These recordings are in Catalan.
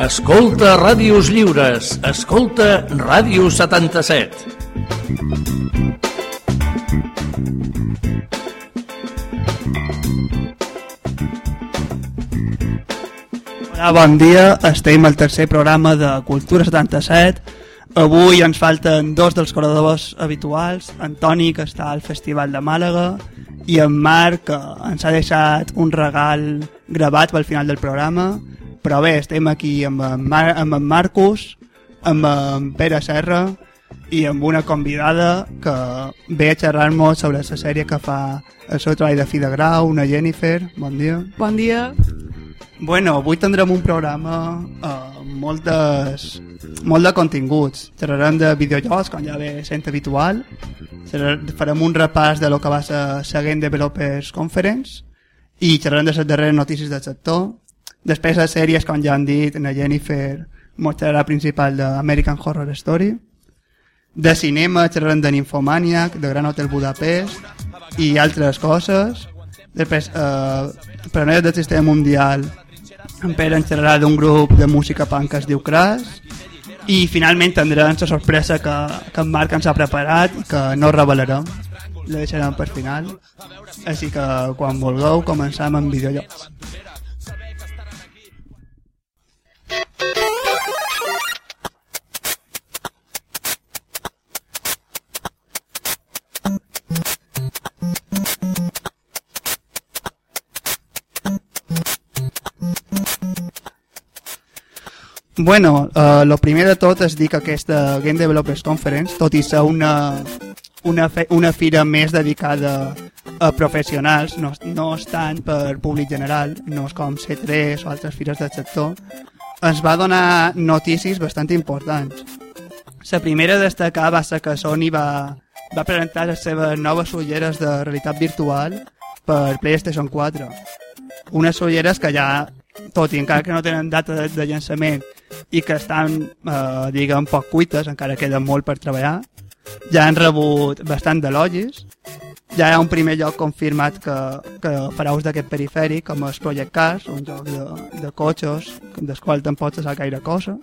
Escolta Ràdios Lliures. Escolta Ràdio 77. Hola, bon dia. Estem al tercer programa de Cultura 77. Avui ens falten dos dels corredors habituals, Antoni, que està al Festival de Màlaga, i en Marc, que ens ha deixat un regal gravat pel final del programa. Però bé, estem aquí amb en, Mar amb en Marcus, amb en Pere Serra i amb una convidada que ve a xerrar-nos sobre la sèrie que fa el seu treball de fi de grau, una Jennifer. Bon dia. Bon dia. Bueno, avui tindrem un programa amb eh, moltes, molt de continguts. Xerrarem de videojocs, com ja ve sent habitual. Farem un repàs de lo que va ser la Game Developers Conference i xerrarem de les darreres notícies del sector. Després les sèries, com ja han dit, la Jennifer mostrarà principal d'American Horror Story. De cinema xerrarem de Nymphomaniac, de Gran Hotel Budapest i altres coses. Després, eh, per a del sistema mundial en Pere ens xerrarà d'un grup de música punk que es diu Crash i finalment tindrem la sorpresa que, que en Marc ens ha preparat i que no revelarem la deixarem per final així que quan vulgueu començam amb videojocs Bueno, eh, lo primer de tot és dir que aquesta Game Developers Conference, tot i ser una, una, fe, una fira més dedicada a professionals, no, no és tant per públic general, no és com C3 o altres fires del sector, ens va donar notícies bastant importants. La primera a destacar va ser que Sony va, va presentar les seves noves ulleres de realitat virtual per PlayStation 4. Unes ulleres que ja tot i encara que no tenen data de, de llançament i que estan, eh, diguem, poc cuites, encara queda molt per treballar, ja han rebut bastant d'elogis, ja hi ha un primer lloc confirmat que, que farà ús d'aquest perifèric, com és Project Cars, un joc de, de cotxes, del qual tampoc se sap gaire cosa,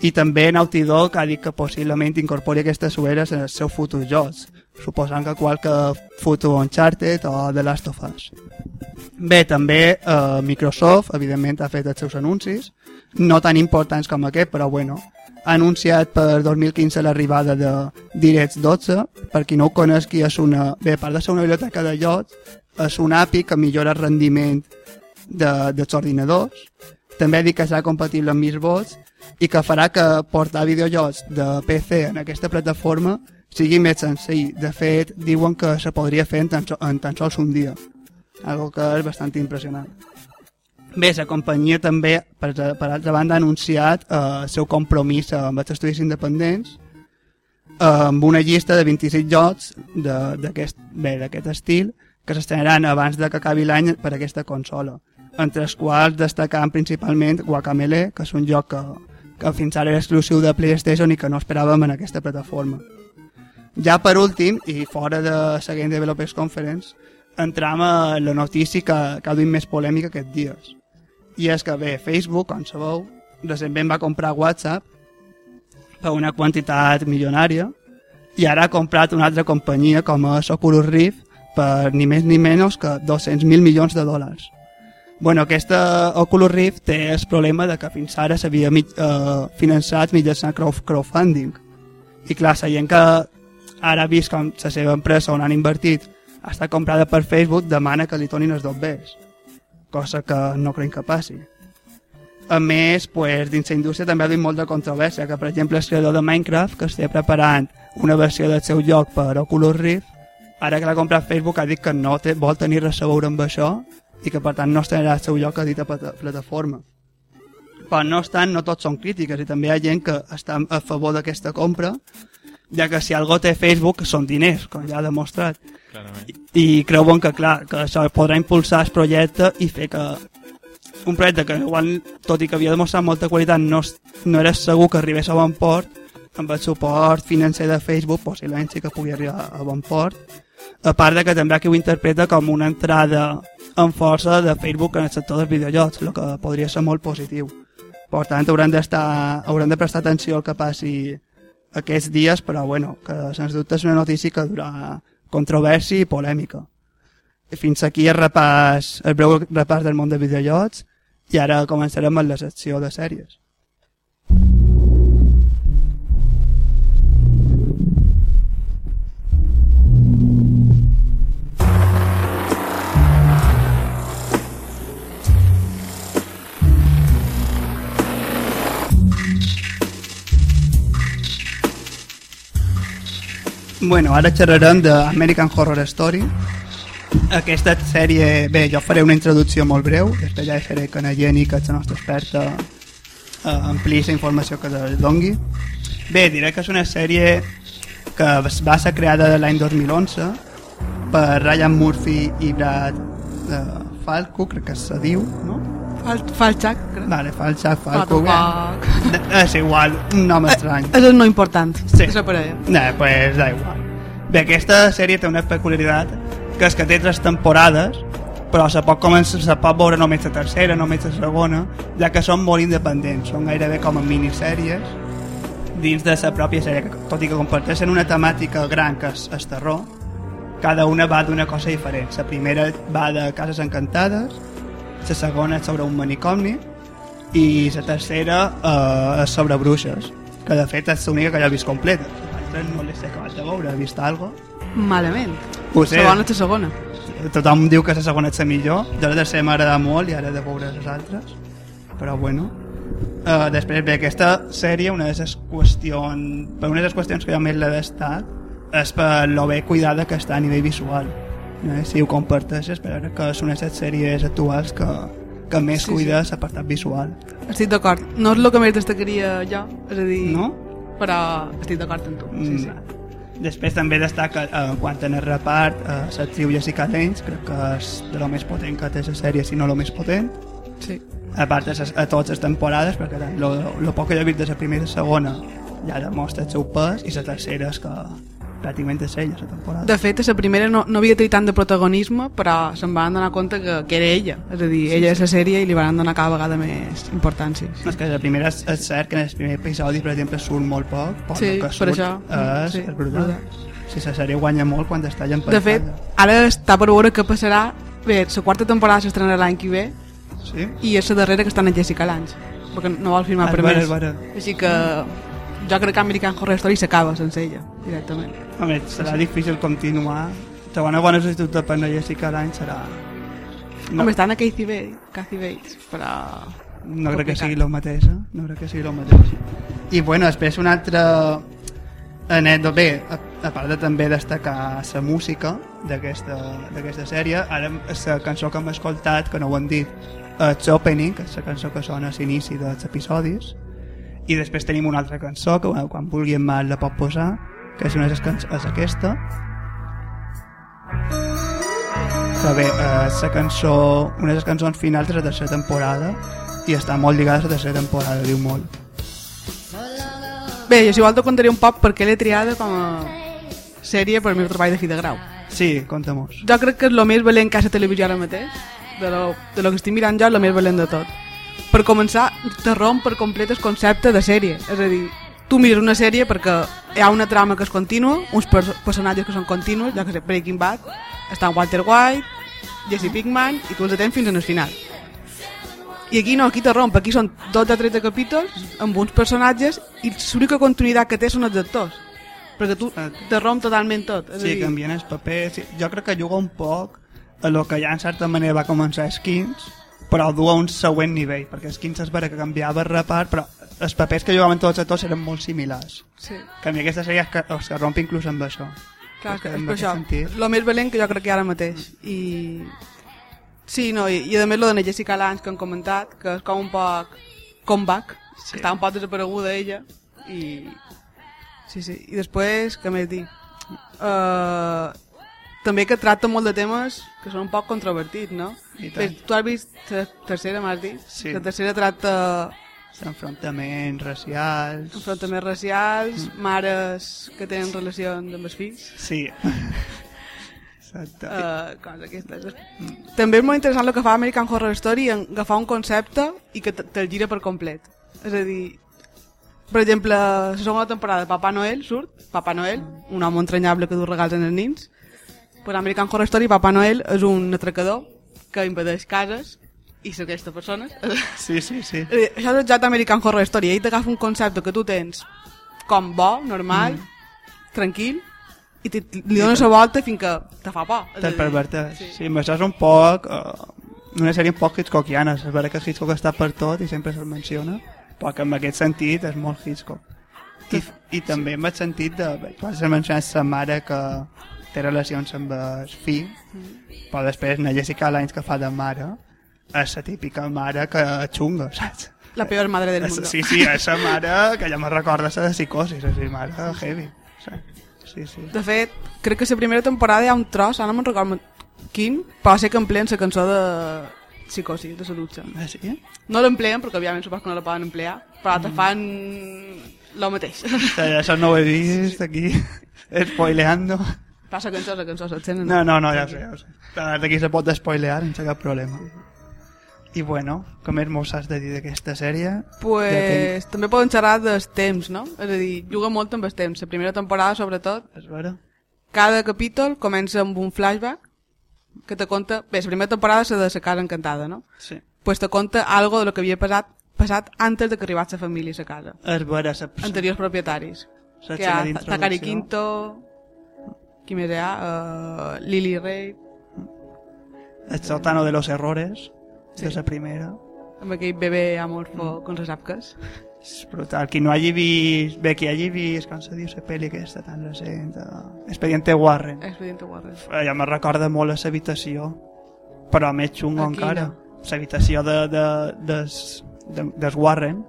i també Naughty Dog ha dit que possiblement incorpori aquestes sueres en els seus futurs jocs, suposant que qualque futur Uncharted o The Last of Us. Bé, també eh, Microsoft, evidentment, ha fet els seus anuncis, no tan importants com aquest, però bueno, ha anunciat per 2015 l'arribada de DirectX 12, per qui no ho conegui, és una, bé, a part de ser una biblioteca de llocs, és un API que millora el rendiment de, dels ordinadors, també ha dit que serà compatible amb Misbots i que farà que portar videojocs de PC en aquesta plataforma sigui més senzill. De fet, diuen que se podria fer en tan, en tan sols un dia algo que és bastant impressionant. Bé, la companyia també, per, per altra banda, ha anunciat eh, el seu compromís amb els estudis independents eh, amb una llista de 26 jocs d'aquest estil que s'estrenaran abans de que acabi l'any per aquesta consola, entre els quals destacant principalment Guacamele, que és un joc que, que fins ara era exclusiu de PlayStation i que no esperàvem en aquesta plataforma. Ja per últim, i fora de la Game Developers Conference, entram a la notícia que, que ha duit més polèmica aquests dies. I és que bé, Facebook, com sabeu, recentment va comprar WhatsApp per una quantitat milionària i ara ha comprat una altra companyia com és Oculus Rift per ni més ni menys que 200.000 milions de dòlars. Bueno, aquesta Oculus Rift té el problema de que fins ara s'havia eh, finançat mitjançant crowdfunding. I clar, la que ara vist com la seva empresa on han invertit està comprada per Facebook demana que li tornin els dobbers, cosa que no crec que passi. A més, pues, dins la indústria també ha hagut molta controvèrsia, que per exemple el creador de Minecraft, que està preparant una versió del seu joc per Oculus Rift, ara que l'ha comprat Facebook ha dit que no té, vol tenir res a veure amb això i que per tant no estarà el seu joc a dita plataforma. Però no obstant, no tots són crítiques i també hi ha gent que està a favor d'aquesta compra ja que si algú té Facebook són diners, com ja ha demostrat. I, I creuen que, clar, que això podrà impulsar el projecte i fer que un projecte que igual, tot i que havia demostrat molta qualitat, no, no era segur que arribés a bon port, amb el suport financer de Facebook, possiblement sí que pugui arribar a bon port. A part de que també aquí ho interpreta com una entrada en força de Facebook en el sector dels videojocs, el que podria ser molt positiu. Per tant, haurem, d'estar, haurem de prestar atenció al que passi aquests dies, però bueno, que sens dubte és una notícia que durà controvèrsia i polèmica. Fins aquí el repàs, el breu repàs del món de videojocs i ara començarem amb la secció de sèries. Bueno, ara xerrarem d'American Horror Story. Aquesta sèrie, bé, jo faré una introducció molt breu, després ja deixaré que na Jenny, que és la nostra experta, eh, ampliï la informació que es dongui. Bé, diré que és una sèrie que va ser creada l'any 2011 per Ryan Murphy i Brad eh, Falco, crec que se diu, no? Fal, Falchak, crec. Vale, Falchak, Falco, bé. És igual, un nom estrany. És el no important. Sí. És per ella. No, pues da igual. Bé, aquesta sèrie té una peculiaritat que és que té tres temporades però se pot, començar, se pot veure només la tercera, només la segona, ja que són molt independents, són gairebé com a minissèries dins de la pròpia sèrie, que, tot i que comparteixen una temàtica gran que és el terror, cada una va d'una cosa diferent. La primera va de cases encantades, la segona és sobre un manicomi i la tercera eh, és sobre bruixes, que de fet és l'única que ja he vist completa. L'altra no les he acabat de veure, he vist alguna cosa. Malament. Ho sé. Segona és la segona. Tothom diu que la segona és la millor, jo la tercera m'agrada molt i ara de veure les altres, però bueno. Uh, després bé, aquesta sèrie, una de les qüestions, per una de les qüestions que jo més l'he d'estar és per lo bé cuidada que està a nivell visual. Eh? Si ho comparteixes, per que és una de les sèries actuals que, que més Sí, sí, cuida l'apartat visual. Estic d'acord. No és el que més destacaria jo, és a dir... No? Però estic d'acord amb tu. Sí, sí. Mm. Després també destaca eh, quant en el repart eh, l'actriu Jessica Lange, crec que és de lo més potent que té la sèrie, si no lo més potent. sí. a part de ses, a totes les temporades perquè lo, lo poc que jo he vist de la primera i la segona ja demostra el seu pes i la tercera és que pràcticament és ella la temporada De fet, a la primera no, no havia tret tant de protagonisme, però se'n van donar compte que, que era ella. És a dir, ella és la sèrie i li van donar cada vegada més importància. Sí. és que la primera és, és cert que en el primer episodi per exemple surt molt poc però Sí, el que per surt això. és, Sí, és brutal brutal. si la sèrie guanya molt quan està en De fet, ara està per veure què passarà. Bé, la quarta temporada s'estrenarà l'any que ve sí? i és la darrera que està en Jessica Lange, perquè no vol firmar Ah, per més. Així que jo crec que American Horror Story s'acaba sense ella, directament. Home, serà difícil continuar segona bona substituta per la Jessica Lange serà No. Home, estan a Kathy Bates, Kathy Bates però... no crec que sigui el mateix eh? no crec que sigui el mateix i bueno, després una altra anècdota bé, a, a part de també destacar la música d'aquesta d'aquesta sèrie ara la cançó que hem escoltat que no ho hem dit és l'opening que és la cançó que sona a l'inici dels episodis i després tenim una altra cançó que bueno, quan vulgui en Marc la pot posar que és, una de les canç- és aquesta que bé, és la cançó una de les cançons finals de la tercera temporada i està molt lligada a la tercera temporada diu molt Bé, jo si vol te contaré un poc perquè l'he triada com a sèrie per al meu treball de fi de grau. sí, conta-mos Jo crec que és el més valent que ha la televisió ara mateix, de lo, de lo que estic mirant jo, el més valent de tot. Per començar, te romp per complet el concepte de sèrie. És a dir, tu mires una sèrie perquè hi ha una trama que és contínua, uns pers personatges que són continus, ja que sé, Breaking Bad, està Walter White, Jesse Pinkman, i tu els atens fins al final. I aquí no, aquí te romp, aquí són 12 o 13 capítols amb uns personatges i l'única continuïtat que té són els actors perquè tu te romp totalment tot és sí, dir, canvien el paper sí, jo crec que juga un poc a lo que ja en certa manera va començar Skins però el du a un següent nivell perquè Skins és vera que canviava el repart però els papers que jugaven tots els actors eren molt similars sí. que a mi aquesta sèrie es, que- es que romp inclús amb això Clar, és, que, és per això, sentit- el més valent que jo crec que hi ha ara mateix. I... Sí, no, i, i a més lo de la Jessica Lange que han comentat, que és com un poc comeback, sí. que està un poc desapareguda ella, i... Sí, sí, i després, què més dir? Uh, també que tracta molt de temes que són un poc controvertits, no? Tu has vist la tercera, m'has dit? Sí. La tercera tracta enfrontaments racials enfrontaments racials, mares que tenen relacions amb els fills, sí Exacte. uh, coses aquestes. També és molt interessant el que fa American Horror Story en agafar un concepte i que te- te'l gira per complet. És a dir, per exemple, la segona temporada de Papa Noel surt, Papa Noel, un home entranyable que du regals en els nins. Per American Horror Story, Papa Noel és un atracador que impedeix cases i segresta persones. Sí, sí, sí. Eh, Això és exacte American Horror Story. Ell t'agafa un concepte que tu tens com bo, normal, mm. tranquil, i te, li dones la volta fins que te fa por. Te'n perverteix. Sí. Sí. sí, això és un poc... Uh, una sèrie un poc Hitchcockiana. És vera que Hitchcock està per tot i sempre se'l menciona, però que en aquest sentit és molt Hitchcock. I, i també en el sentit de... bé, Tu has mencionat sa mare que té relacions amb el fill, però després la Jessica Lange que fa de mare és la típica mare que xunga, saps? La peor madre del mundo. sí, sí, és la mare que ja me recorda la de psicosis, és a dir, mare heavy. saps? Sí, sí. De fet, crec que la primera temporada hi ha un tros, ara no me'n recordo quin, però sé que empleen la cançó de Psicosi, de la dutxa. Ah, sí? No l'empleen, perquè òbviament supos que no la poden emplear, però te fan lo mateix. Sí, això no ho he vist aquí, spoileando. Passa cançó, la cançó, se't sent? No, no, no, ja ho sé, ja ho sé. D'aquí se pot spoilear sense cap problema. I bueno, com més mos has de dir d'aquesta sèrie? Pues, també poden xerrar dels temps, no? És a dir, juga molt amb els temps. La primera temporada, sobretot, És vera? cada capítol comença amb un flashback que te conta... Bé, la primera temporada és la de la casa encantada, no? Sí. Pues te conta algo de lo que havia passat, passat antes de que arribés la família a la casa. És vera, Anteriors propietaris. sa que hi ha. Takari Quinto, qui més hi ha? Uh, Lily Ray, El sótano de los errores, Sí. de la primera. amb aquell bebè amorfo con les apques. És brutal. Qui no hagi vist... Bé, qui hagi vist, com se diu, la pel·li aquesta tan recent, uh, Expediente Warren. Expediente Warren. Ja me recorda molt a l'habitació, però més xungo A quina? encara. L'habitació de, de, des, de, des Warren,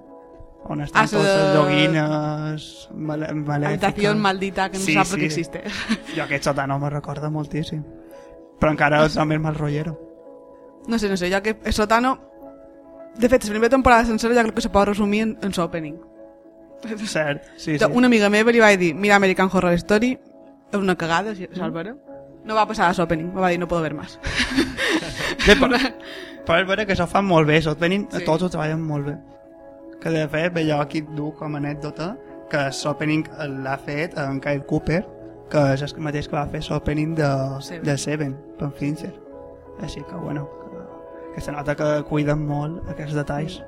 on estan les de- joguines. Habitación maldita que no Sí, sap sí. que existe. Jo aquest sotano me recorda moltíssim. Però encara és el més mal rotllero. No sé, no sé, jo que el sotano... De fet, la primera temporada sencera jo crec que se pot resumir en, en l'opening. Cert, sí, sí. Una amiga meva li va dir, mira American Horror Story, és una cagada, si és vera. No va passar a l'opening, me va dir, no puedo ver más. Però, però és vera que això fa molt bé, l'opening sí. tots ho treballen molt bé. Que de fet, et duc com a anècdota que l'opening l'ha fet en Kyle Cooper, que és el mateix que va fer l'opening de, Seven. de Seven, per Fincher. Així que, bueno, que, que se nota que cuiden molt aquests detalls.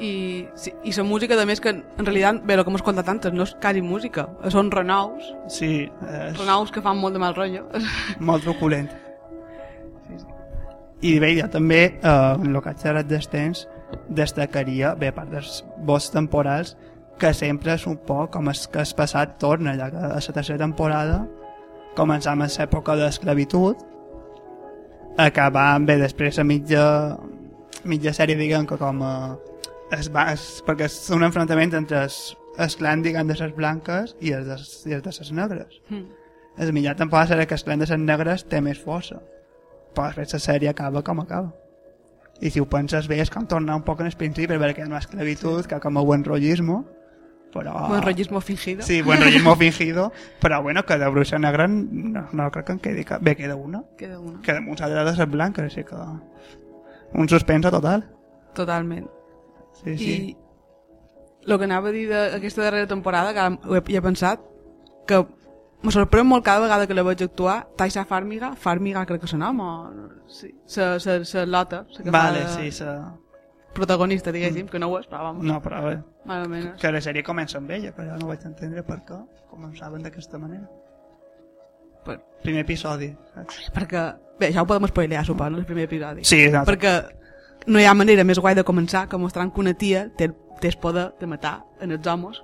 I, sí, i la música, de més, que en realitat, bé, el que hem escoltat antes, no és quasi música, són renous, Sí, és renous que fan molt de mal rotllo. molt truculent. I bé, jo també, eh, el que has xerrat dels temps, destacaria, bé, a part dels vots temporals, que sempre és un poc com és que has passat torna, ja que a la tercera temporada començam en l'època d'esclavitud, acabant bé després a mitja, mitja sèrie, diguem que com a, es va, es, perquè és un enfrontament entre els, els clans, diguem, de les blanques i els de, i els de les negres. Mm. La millor temporada serà que els clans de les negres té més força. Però després la sèrie acaba com acaba. I si ho penses bé és com tornar un poc en el principi, perquè hi ha una esclavitud, que com a buen rollismo, però... Buen rollismo fingido. Sí, buen rollismo fingido, però bueno, que de bruixa negra no, no crec que en quedi cap. Bé, queda una. Queda una. Queda uns altres blanques, així que... Un suspense total. Totalment. Sí, sí. I el que anava a dir d'aquesta darrera temporada, que ara he, he pensat, que me sorprèn molt cada vegada que la veig actuar, Taisa Farmiga, Farmiga crec que és el nom, o... Sí, sa, sa, sa Lota, sa que Vale, fa de sí, sa... protagonista, diguéssim, que no ho és, però vamos, No, però bé. más o menos. Que la sèrie comença amb ella, però no vaig entendre per què començaven d'aquesta manera. Per, Primer episodi, saps? perquè, bé, ja ho podem spoilear, suposo, no, el primer episodi. Sí, no, Perquè no hi ha manera més guai de començar que mostrant que una tia té, té el poder de matar en els homes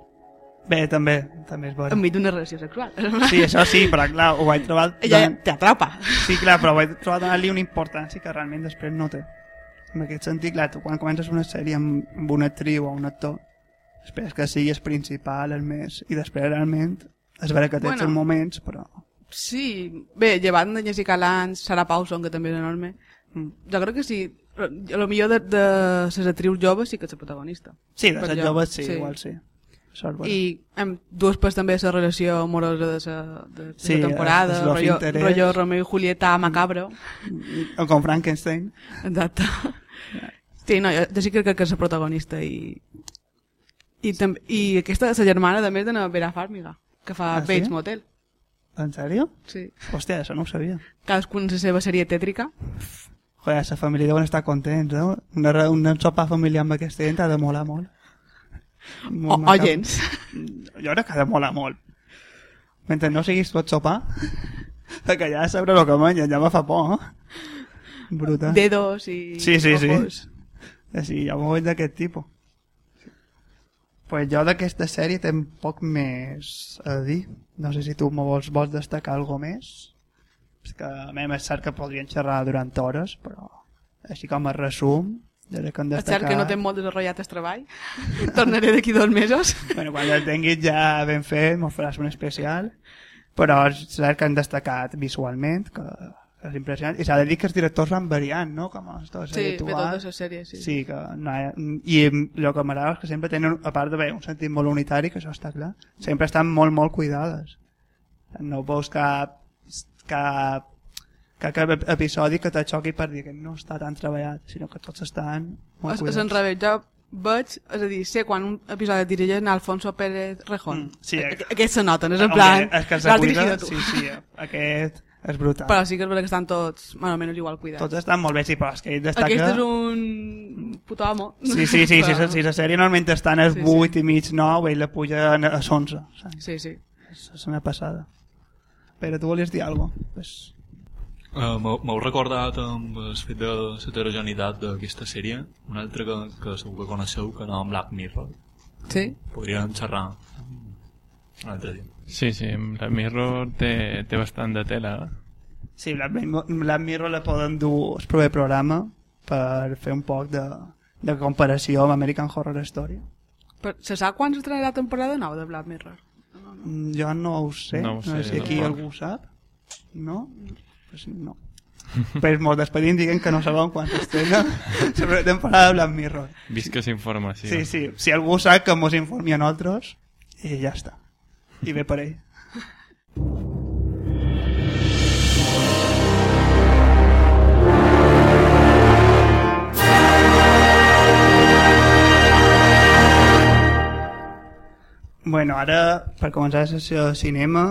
Bé, també, també és bo. enmig d'una relació sexual. Sí, això sí, però clar, ho vaig trobar... Ella donant- t'atrapa. Sí, clar, però ho vaig trobar donant-li una importància que realment després no té. En aquest sentit, clar, tu quan comences una sèrie amb, amb una actriu o un actor, esperes que sigui el principal, el més... I després realment és vera que tens Bueno. moments, però... Sí, bé, llevant de Jessica Lange, Sarah Paulson, que també és enorme, Mm. jo crec que sí, a lo millor de, de les actrius joves sí que és la protagonista. Sí, de les jo, joves sí, sí. igual sí. És bueno. I hem dues pues, també la relació amorosa de la, de, de Sí, la temporada, és rollo, interest. rollo Romeo i Julieta macabro. O con Frankenstein. Exacte. Sí, no, jo, jo sí que crec que és la protagonista i... I, també, i aquesta és la germana, de més, de la Vera Farmiga, que fa Ah, ah, sí? Bates Motel. En sèrio? Sí. Hòstia, això no ho sabia. Cadascun amb la seva sèrie tètrica. Joder, la família deuen estar contents, no? Una, re- un sopar familiar amb aquesta gent ha de molar molt. O, o gens. Jo crec que ha de molar molt. Mentre no siguis tu a sopar, perquè ja sabré el que menja, ja me fa por, eh? Bruta. Dedos i Sí, sí, sí. ojos. Sí, hi ha molt d'aquest tipus. Pues jo d'aquesta sèrie tenc poc més a dir. No sé si tu me vols, vols destacar alguna més. És que a mi és cert que podrien xerrar durant hores, però així com a resum, crec que hem És cert que no té molt desenvolupat el treball. Tornaré d'aquí dos mesos. Bueno, quan el tinguis ja ben fet, m'ho faràs un especial. Però és cert que han destacat visualment, que és impressionant. I s'ha de dir que els directors van variant, no? Com a tota Sí, actual. totes les sèries, sí. Sí, que no ha... I el que m'agrada és que sempre tenen, a part d'haver un sentit molt unitari, que això està clar, sempre estan molt, molt cuidades. No veus cap, cap, cap, cap episodi que te xoqui per dir que no està tan treballat, sinó que tots estan molt És, és cuidats. en revés, jo veig, és a dir, sé quan un episodi es dirigeix en Alfonso Pérez Rejón. Mm, sí, A- eh. a- Aquests se noten, és en Home, plan, és que se cuida, sí, sí, aquest és brutal. Però sí que és veritat que estan tots, bueno, almenys igual cuidats. Tots estan molt bé, sí, però és que ell destaca... Aquest és un puto amo. Sí, sí, sí, sí, Però- sí, la sèrie normalment estan als Sí, 8 sí. i mig, 9, ell la puja a 11. saps? Sí, sí. És és una passada. Però tu volies dir alguna cosa? Pues... Uh, M'heu recordat amb el fet de l'heterogeneïtat d'aquesta sèrie, una altra que, que segur que coneixeu, que no Black Mirror. Sí? Podríem xerrar un altre dia. Sí, sí, la Mirror té, té bastant de tela. eh? Sí, Black, Mirror- Black Mirror la poden dur al proper programa per fer un poc de, de comparació amb American Horror Story. Però se sap quan s'estrenarà la temporada 9 de Black Mirror? Mm, Jo no ho sé, No no, ho sé sé, si aquí tampoc. algú ho sap. No? Pues no. Però mos despedim dient que no sabem quan s'estrena la primera temporada de Black Mirror. Visques informació. Sí, sí, si algú sap que mos informi a nosaltres i ja està. I bé per ell. Bueno, ara, per començar la sessió de cinema,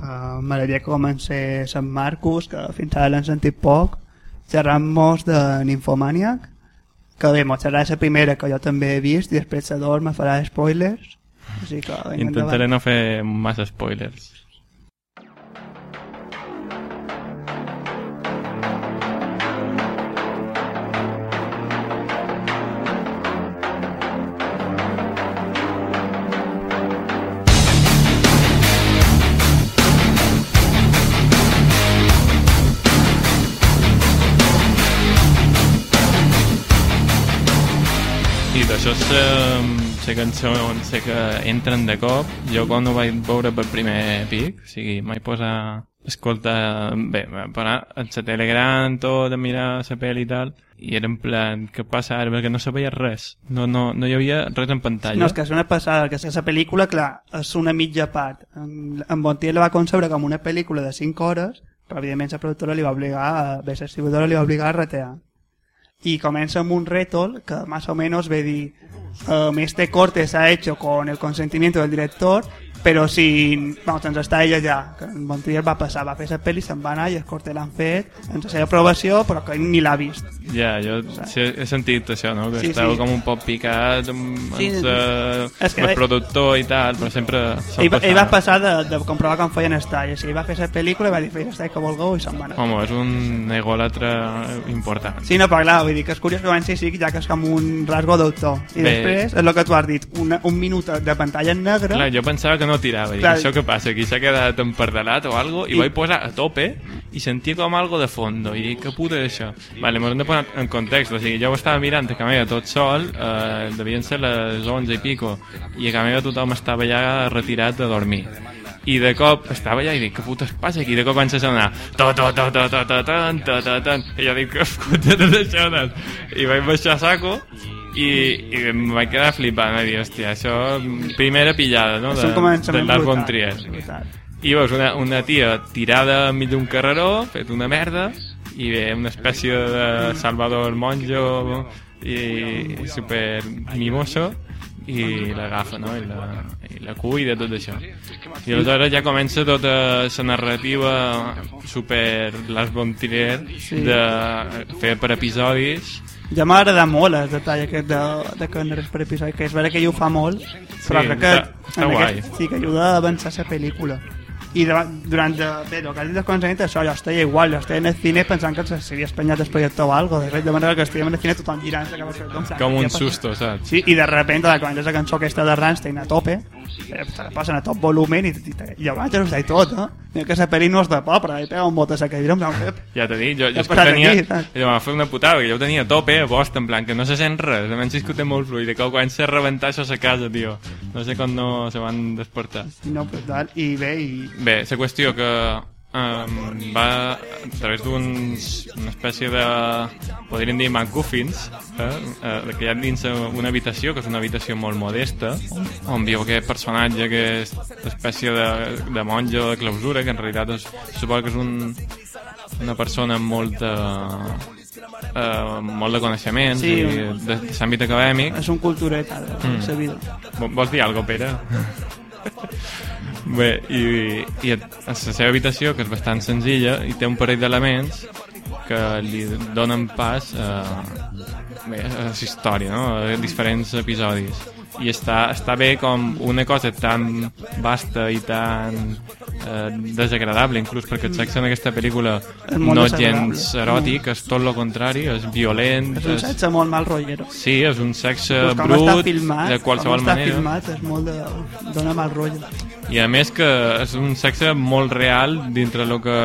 uh, m'agradaria que comencés Sant Marcos, que fins ara l'han sentit poc, xerrant-nos de Nymphomaniac, que bé, mos xerrarà la primera que jo també he vist i després la dos me farà spoilers. Així que, Intentaré endavant. no fer massa spoilers. D'això sé, sé cançons sé que entren de cop. Jo quan ho vaig veure per primer pic, o sigui, mai posar escolta, bé, però en la tele gran, tot, a mirar la pel·li i tal, i era en plan, què passa ara? Perquè no se veia res, no, no, no hi havia res en pantalla. No, és que és una passada, que la pel·lícula, clar, és una mitja part. En, en Bontier la va concebre com una pel·lícula de 5 hores, però evidentment la productora li va obligar, a, bé, la distribuïdora li va obligar a retear. Y comença amb un rétol que más o menos ve um, este corte se ha hecho con el consentimiento del director però si, vamos, ens està ella ja que en Bontrier va passar, va fer la pel·li se'n va anar i el corte l'han fet ens seva aprovació però que ni l'ha vist Ja, jo sí, he sentit això, no? Que Sí, sí, estava sí. com un poc picat amb, Sí, sa, és que el productor i tal, però sempre ell, va- ell va passar de, de comprovar com feien els talls i ell va fer la pel·lícula i va dir el tall que vulgueu i se'n va anar Home, és un egòlatre important. Sí, no, però clar, vull dir que és curiós que van ser així, ja que és com un rasgo d'autor. I Bé. després, és el que tu has dit, una, un minut de pantalla en negre, Clar, jo pensava que no tirava, i Clar. això què passa? Aquí s'ha quedat empardalat o algo, i, I- vaig posar a tope i sentia com algo de fondo, i dic, què puta és això? Vale, m'ho hem de posar en context, o sigui, jo ho estava mirant a Camega tot sol, eh, devien ser les 11 i pico, i a Camega tothom estava ja retirat a dormir. I de cop estava allà i dic, què puta es passa aquí? I de cop van sonar to, to, to, to, to, to, ton, to, to, ton. I jo dic, què puta tot això? doncs?" I vaig baixar a saco i, i em vaig quedar flipant, vaig dir, hòstia, això, primera pillada, no?, de, de Lars von Trier. I veus una, una tia tirada enmig d'un carreró, fet una merda, i ve una espècie de Salvador Monjo i super mimoso i l'agafa, no? I la, i la cuida, tot això. I aleshores ja comença tota la narrativa super Lars von Trier Sí. de fer per episodis Ja m'ha agradat molt el detall aquest de, de és per episodi, que és vera que ell ho fa molt, però Sí, crec que, està- està guai. sí, que ajuda a avançar la pel·lícula. I de, durant, de, bé, el que has dit del començament, això, jo estia igual, jo estia en el cine pensant que s'havia espanyat el projecte o algo, de fet, de manera que estiguem en el cine tothom girant-se cap al com, com un susto, saps? Sí, i de repente, quan comences la cançó aquesta de Rammstein a tope, eh, passen a tot volumen i, i, i llavors ja ho sé tot, eh? Mira que la pel·li no és de por, però ahí pega un bot a la cadira, em sap greu. Ja t'he dit, jo, jo és que tenia... aquí, jo m'ha fet una putada, perquè jo ho tenia a tope, a posta, en plan, que no se sent res, a menys que ho té molt fluid, que quan se rebentar això a casa, tio. No sé com no se van despertar. No, però tal, i bé, i Bé, la qüestió que um, va a través d'uns una espècie de podríem dir MacGuffins eh, eh, que hi ha dins una habitació que és una habitació molt modesta on, viu aquest personatge que és una espècie de, de monge de clausura que en realitat és, suposo que és un, una persona amb molt de, eh, molt de coneixements Sí, i de, de l'àmbit acadèmic és un cultureta de Mm. Vols dir alguna cosa, Pere? Bé, i, i a la seva habitació, que és bastant senzilla, i té un parell d'elements que li donen pas a, bé, a la història, no? a diferents episodis. I està, està bé com una cosa tan vasta i tan eh, desagradable, inclús perquè el sexe en aquesta pel·lícula no és gens eròtic, és tot el contrari, és violent, És un sexe molt mal rotllero. Sí, és un sexe Pues brut, filmat, de qualsevol com manera. filmat és molt de... dona mal rotllo. I a més que és un sexe molt real dintre el que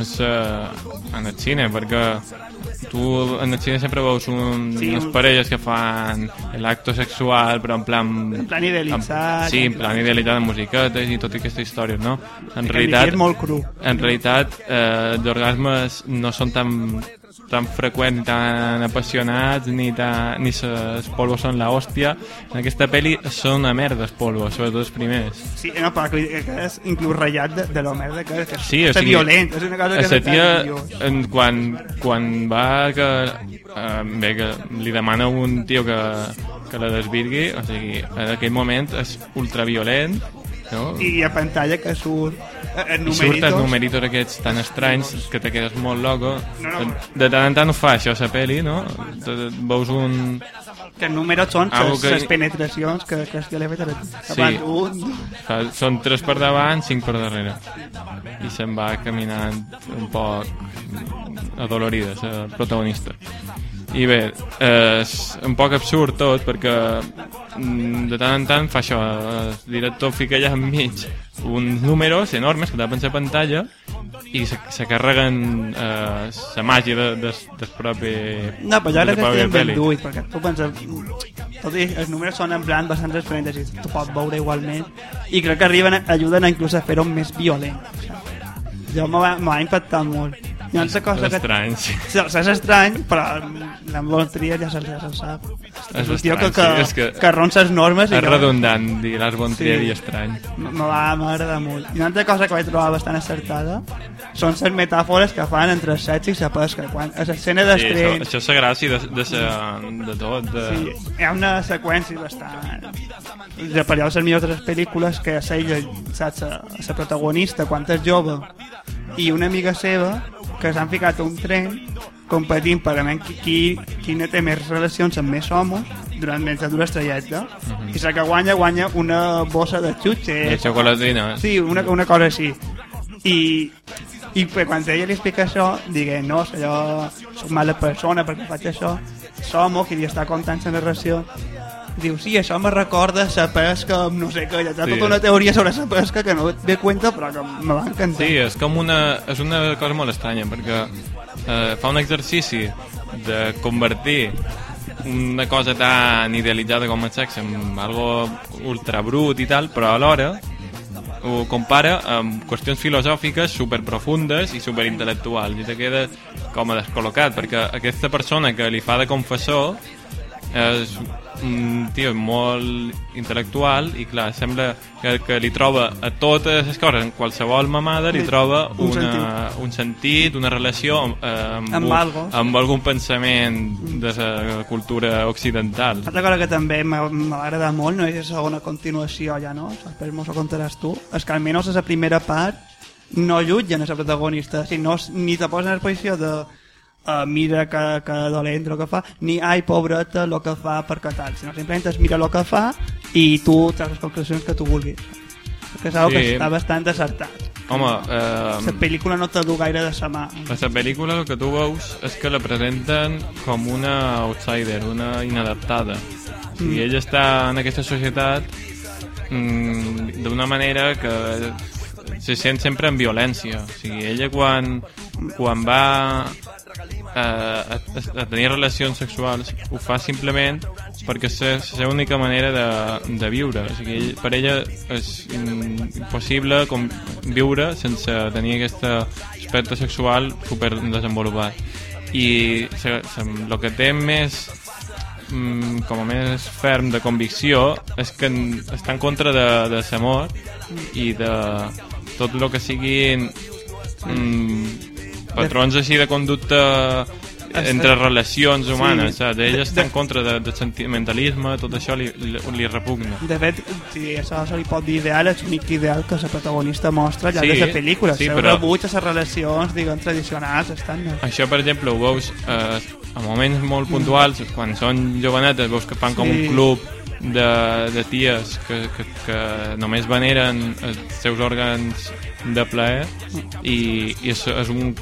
és eh, en el cine, perquè tu en el cine sempre veus un, Sí, unes un- parelles que fan l'acto sexual, però en plan... En plan idealitzat, Sí, en plan idealitzat amb musiquetes i tota aquesta història, no? En realitat, és molt cru. en realitat eh, els orgasmes no són tan tan freqüents, ni tan apassionats, ni, tan, ni les polvos són la hòstia. En aquesta pel·li són una merda els polvos, sobretot els primers. Sí, no, però que, que és inclús ratllat de, de la merda que és. que Sí, és o sigui, violent, és una cosa que la tia, en, quan, quan va que, eh, bé, que li demana un tio que, que la desvirgui, o sigui, en aquell moment és ultraviolent, no? I a pantalla que surt I surten numeritos. numeritos aquests tan estranys que te quedes molt loco. No, no. De tant en tant ho fa això, la peli, no? Veus un... Que números són les, que- les penetracions que, que es fet a la Sí. Un, Són tres per davant, cinc per darrere. I se'n va caminant un poc adolorida, la protagonista. I bé, és un poc absurd tot, perquè mm, de tant en tant fa això, el director fica allà enmig uns números enormes que tapen la pantalla i se, se carreguen eh, la màgia de, de, del propi No, però jo crec que estem ben duit, perquè tu penses... Tot i els números són en plan bastant transparents i tu pots veure igualment i crec que arriben, ajuden a inclús a fer-ho més violent. Jo m'ho va, va impactar molt. Hi ha una cosa És que... estrany, és estrany, però la Montria ja se'l ja se'l sap. És un tio que, que, sí, és que- que ronsa les normes i És que redundant dir Lars von Trier Sí. i estrany. me va m'agrada molt. I una altra cosa que vaig trobar bastant acertada són les metàfores que fan entre el sexe i la pesca. Quan a l'escena Sí, això, d'estreny això és la gràcia de, de, de, de tot. De... Sí, hi ha una seqüència bastant... De per allò les millors de les pel·lícules que és ella, saps, la protagonista, quan és jove, i una amiga seva que s'han ficat un tren competint per a veure qui, qui, té més relacions amb més homes durant mentre dura el trajecte i la que guanya, guanya una bossa de De xutxes xocolatina. Sí, una, una cosa així. I, i pues, quan ella li explica això, digué, no, jo soc mala persona perquè faig això. Som, que li està contant la narració, diu, sí, això me recorda la pesca, no sé què, ja té Sí. tota una teoria sobre la pesca que no ve cuenta, però que me va encantar. Sí, és com una, és una cosa molt estranya, perquè eh, fa un exercici de convertir una cosa tan idealitzada com el sexe en algo ultra brut i tal, però alhora ho compara amb qüestions filosòfiques super profundes i super intel·lectuals i te queda com a descol·locat perquè aquesta persona que li fa de confessor és un tio molt intel·lectual i clar, sembla que, que li troba a totes les coses, en qualsevol mamada li troba un una, sentit. un sentit, una relació amb, eh, amb, Amb un- algo. amb algun pensament de la cultura occidental. Altra cosa que també agradat molt, no és la segona continuació ja, no? Després m'ho contaràs tu. És que almenys la primera part no jutgen a la protagonista, si no, ni te posen en la posició de uh, mira que, que dolent el que fa, ni ai, pobreta, el que fa perquè tal, sinó simplement es mira el que fa i tu treus les conclusions que tu vulguis. Que és Sí. que està bastant acertat. Home, La eh, pel·lícula no te du gaire de sa mà. la pel·lícula el que tu veus és que la presenten com una outsider, una inadaptada. O sigui, ella està en aquesta societat mm, d'una manera que se sent sempre en violència. O sigui, ella quan, quan va eh, a, a, tenir relacions sexuals ho fa simplement perquè és la seva única manera de, de viure. O sigui, ell, per ella és impossible com viure sense tenir aquest aspecte sexual super desenvolupat. I el que té més mm, com a més ferm de convicció és que està en contra de, de l'amor i de tot el que siguin mm, patrons així de conducta entre relacions humanes, Sí. saps? Ella De- està de- en contra de, de sentimentalisme, tot això li, li, li repugna. De fet, si això se li pot dir ideal, és l'únic ideal que la protagonista mostra allà Sí, de la pel·lícula. sí, però- rebuig a les relacions, diguem, tradicionals, estàndards. Això, per exemple, ho veus eh, a moments molt puntuals, quan són jovenetes, veus que fan com Sí. un club de, de ties que, que, que només veneren els seus òrgans de plaer i, i és, és, un,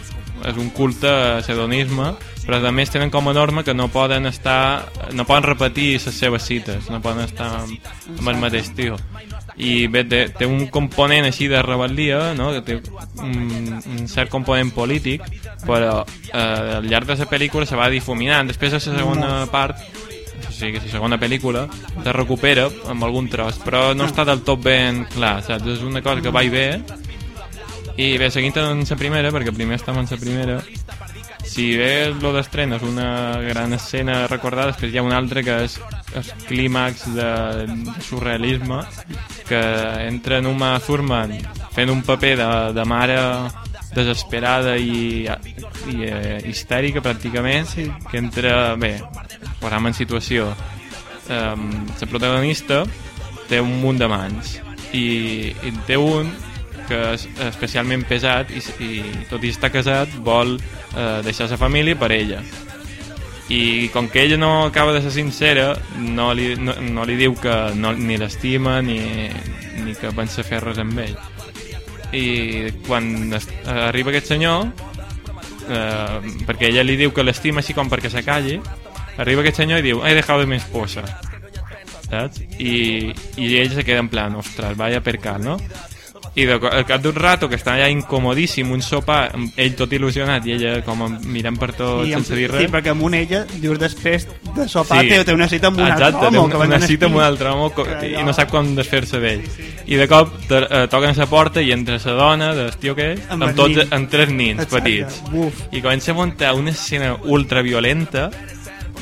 és un culte a l'hedonisme però a més tenen com a norma que no poden estar no poden repetir les seves cites no poden estar amb, amb el mateix tio i bé, té, té un component així de rebel·lia no? que té un, un cert component polític però eh, al llarg de la pel·lícula se va difuminant després a la segona part sigui, que la segona pel·lícula se recupera amb algun tros però no està del tot ben clar saps? és una cosa que va i ve. I bé, seguint en la primera perquè primer estàvem en la primera si bé lo d'estrena és una gran escena recordada, després hi ha una altra que és el clímax de surrealisme que entra en Uma Thurman fent un paper de, de mare desesperada i, i eh, histèrica pràcticament Sí. que entra, bé, posam en situació um, la protagonista té un munt de mans i, i té un que és especialment pesat i, i tot i estar casat vol eh, deixar la família per ella i com que ella no acaba de ser sincera no li, no, no li diu que no, ni l'estima ni, ni que pensa fer res amb ell i quan es, arriba aquest senyor eh, perquè ella li diu que l'estima així com perquè se calli arriba aquest senyor i diu he dejado de mi esposa saps? I, i ell se queda en plan ostres, vaya percal, no? I de, al cap d'un rato que està allà incomodíssim un sopar, ell tot il·lusionat i ella com mirant per tot I, sense dir res sí, perquè amb un ella, dius després de sopar, Sí. té, té una cita amb un Exacte, altre té home. una, que una van cita amb un altre home i no sap com desfer-se d'ell i de cop te, eh, toquen la porta i entra la dona del tio que és Amb amb, tots, amb tres nins Exacte. petits Buf. i comença a muntar una escena ultraviolenta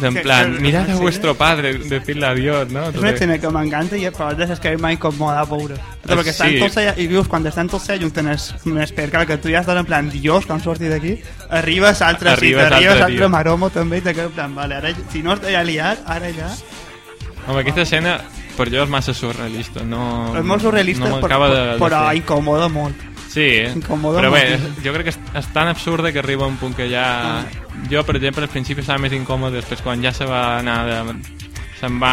en Que- plan, que- mirad a vuestro padre decirle adiós no? És Tot una això. escena que m'encanta i però de les que m'ha incomodat veure. Però perquè estan sí. tots allà, i dius, quan estan tots allà juntant un espercal, que tu ja estàs en plan, dios, com sortir d'aquí, arriba l'altre Arriba cita, arriba l'altre l'altre tio. maromo també, i te quedes en plan, vale, ara, si no està ja liat, ara ja... Home, aquesta escena per jo és massa surrealista no, És molt surrealista, no però, de, de però fer. incomoda molt. Sí, eh? Incomoda però bé, moltíssim. jo crec que és, és tan absurda que arriba un punt que ja... Jo, per exemple, al principi estava més incòmode, després quan ja se va anar de... se'n va...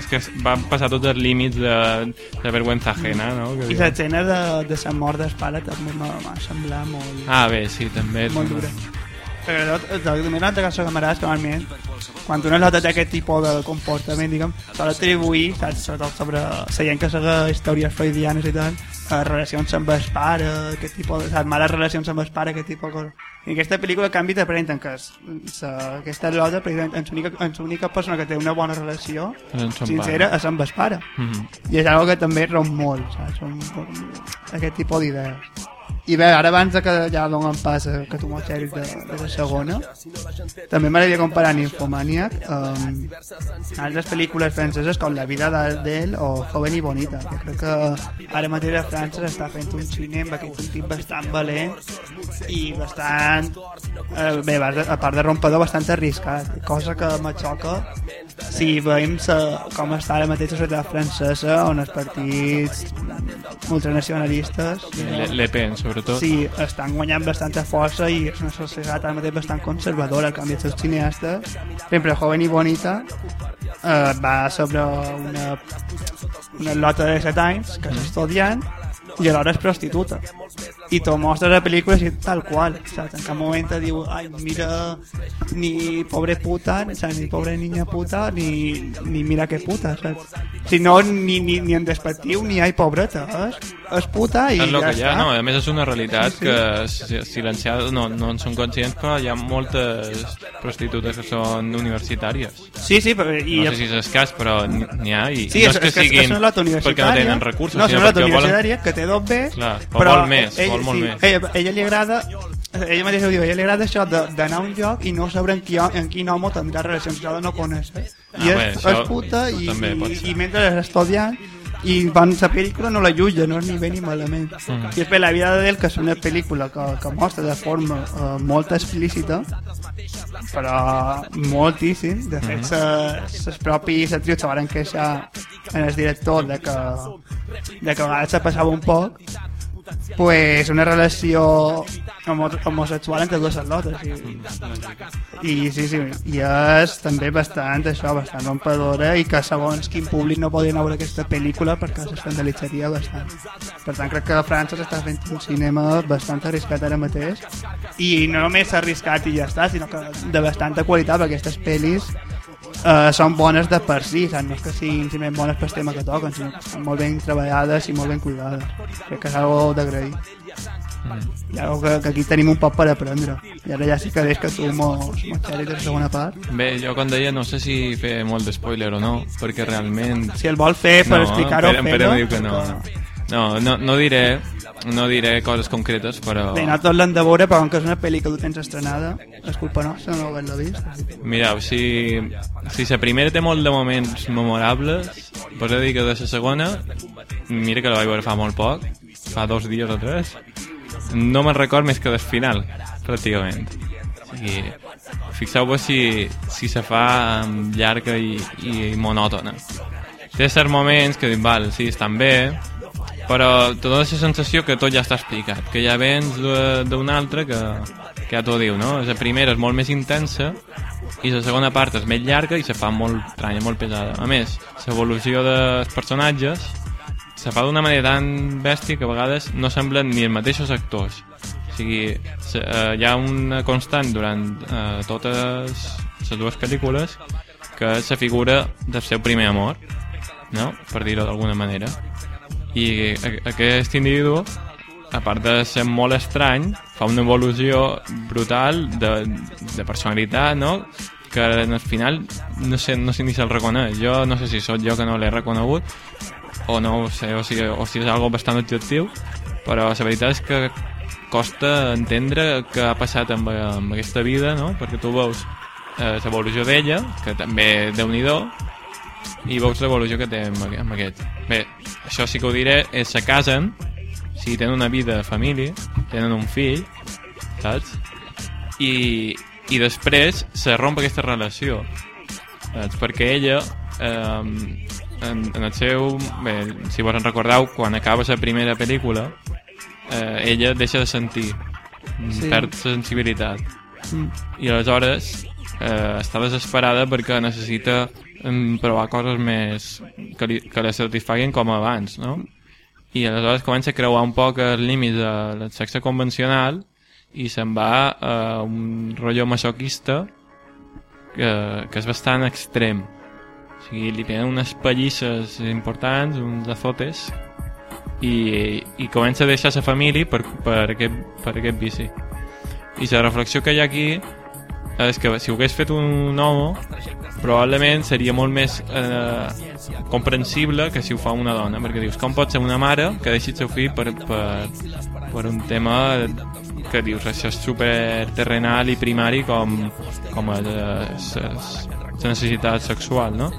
És que van passar tots els límits de, de vergüenza ajena, no? Que I l'escena de, de la mort d'Espala també m'ha semblat molt, Ah, bé, sí, també molt dura. Però també una altra cosa que m'agrada és que normalment quan una nota té aquest tipus de comportament, diguem, s'ha d'atribuir, saps, sobretot sobre la gent que segueix històries freudianes i tal, a relacions amb el pare, aquest tipus de, saps, males relacions amb el pare, aquest tipus de coses. I en aquesta pel·lícula, en canvi, te presenten que és, sa, aquesta Lota, precisament, és l'única és l'única persona que té una bona relació sincera és amb el pare. Mhm. I és algo que també romp molt, saps? Són aquest tipus d'idees. I bé, ara abans de que ja donem pas a que tu m'exeris de, de la segona, també m'agradaria comparar Nymphomaniac amb altres pel·lícules franceses com La vida d'ell o Joven i Bonita. Que crec que ara mateix a França s'està fent un cinema que és un tip bastant valent i bastant, eh, bé, a part de rompedor, bastant arriscat, cosa que me xoca si veiem sa, com està ara mateix la societat francesa on els partits ultranacionalistes Le, Le Pen, sobretot. sí, estan guanyant bastanta força i és una societat ara mateix bastant conservadora, al canvi dels cineastes. Sempre Joven i Bonita eh, va sobre una, una lota de 7 anys que és estudiant i alhora és prostituta. I t'ho mostra la pel·lícula així tal qual, saps? En cap moment te diu, ai, mira, ni pobre puta, saps? ni pobre niña puta, ni, ni mira que puta, saps? Si no, ni, ni, ni en despectiu, ni ai, pobreta, és, és puta i és ja que està. no? A més és una realitat Sí, sí. que si- silenciada no, no en són conscients, però hi ha moltes prostitutes que són universitàries. Sí, sí, però... I, No sé si és escàs, però n'hi ha i Sí, no és, és que que, siguin una lota perquè no tenen recursos, no, sinó perquè volen... que té dos B, Clar, però vol més, ell, vol molt sí, més. Ella, ella li agrada ella mateixa ho diu, a ella li agrada això d'anar a un lloc i no saber en, qui, en quin home tindrà relacions, ja no coneix. Eh? Ah, I és, bé, és puta i, i, i mentre és estudiant i van la pel·lícula no la jutja, no és ni bé ni malament. Mm. I després La vida d'ell, que és una pel·lícula que, que mostra de forma uh, molt explícita, però moltíssim. De fet, les propis actrius se van queixar en el director de que, de que a vegades se passava un poc pues una relació homo homosexual entre dues atletes i, i sí, sí, i és també bastant això, bastant rompedora i que segons quin públic no podien veure aquesta pel·lícula perquè s'escandalitzaria bastant. Per tant crec que França s'està fent un cinema bastant arriscat ara mateix i no només arriscat i ja està sinó que de bastanta qualitat perquè aquestes pel·lis uh, són bones de per si, saps? no és que siguin simplement bones pel tema que toquen, sinó que estan molt ben treballades i molt ben cuidades. Crec que és algo d'agrair. I algo que, que aquí tenim un poc per aprendre. I ara ja sí que veig que tu mos, mos de la segona part. Bé, jo com deia no sé si fer molt de spoiler o no, perquè realment... Si el vol fer per explicar-ho, Pere, en fer-ho. Pere diu que no. No, no, no diré no diré coses concretes, però... Bé, nosaltres l'hem de veure, però com que és una pel·li que tu tens estrenada, és culpa nostra no haver-la vist. Mireu, si, si la primera té molt de moments memorables, de dir que de la segona, mira que la vaig veure fa molt poc, fa dos dies o tres, no me'n record més que del final, pràcticament. Sigui, fixeu-vos si, si se fa llarga i, i monòtona. Té certs moments que dic, val, sí, estan bé, però te dona la sensació que tot ja està explicat, que ja vens d'un altre que, que ja t'ho diu, no? La primera és molt més intensa i la segona part és més llarga i se fa molt estranya, molt pesada. A més, l'evolució dels personatges se fa d'una manera tan bèstia que a vegades no semblen ni els mateixos actors. O sigui, se, eh, hi ha una constant durant eh, totes les dues pel·lícules que és la figura del seu primer amor, no? per dir-ho d'alguna manera. I aquest individu, a part de ser molt estrany, fa una evolució brutal de, de personalitat, no? que al final no sé, no sé ni se'l reconeix. Jo no sé si sóc jo que no l'he reconegut o no ho sé, o si, o si és algo bastant objectiu, però la veritat és que costa entendre què ha passat amb, amb aquesta vida, no? perquè tu veus eh, l'evolució d'ella, que també déu nhi i veus l'evolució que té amb, amb aquest. Bé, això sí que ho diré, és se casen, o sigui, tenen una vida de família, tenen un fill, saps? I, i després se romp aquesta relació, saps? Perquè ella, eh, en, en el seu... Bé, si vos en recordeu, quan acaba la primera pel·lícula, eh, ella deixa de sentir, Sí. sí. perd sensibilitat Mm. i aleshores eh, està desesperada perquè necessita mm, provar coses més que, li, que la satisfaguin com abans no? i aleshores comença a creuar un poc els límits del sexe convencional i se'n va a un rotllo masoquista que, que és bastant extrem o sigui, li peguen unes pallisses importants, uns azotes i, i comença a deixar la família per, per, aquest, per aquest vici i la reflexió que hi ha aquí és que si ho hagués fet un home probablement seria molt més eh, comprensible que si ho fa una dona, perquè dius, com pot ser una mare que deixi el seu fill per, per, per un tema que dius, això és super terrenal i primari com, com és, és, és, la necessitat sexual, no?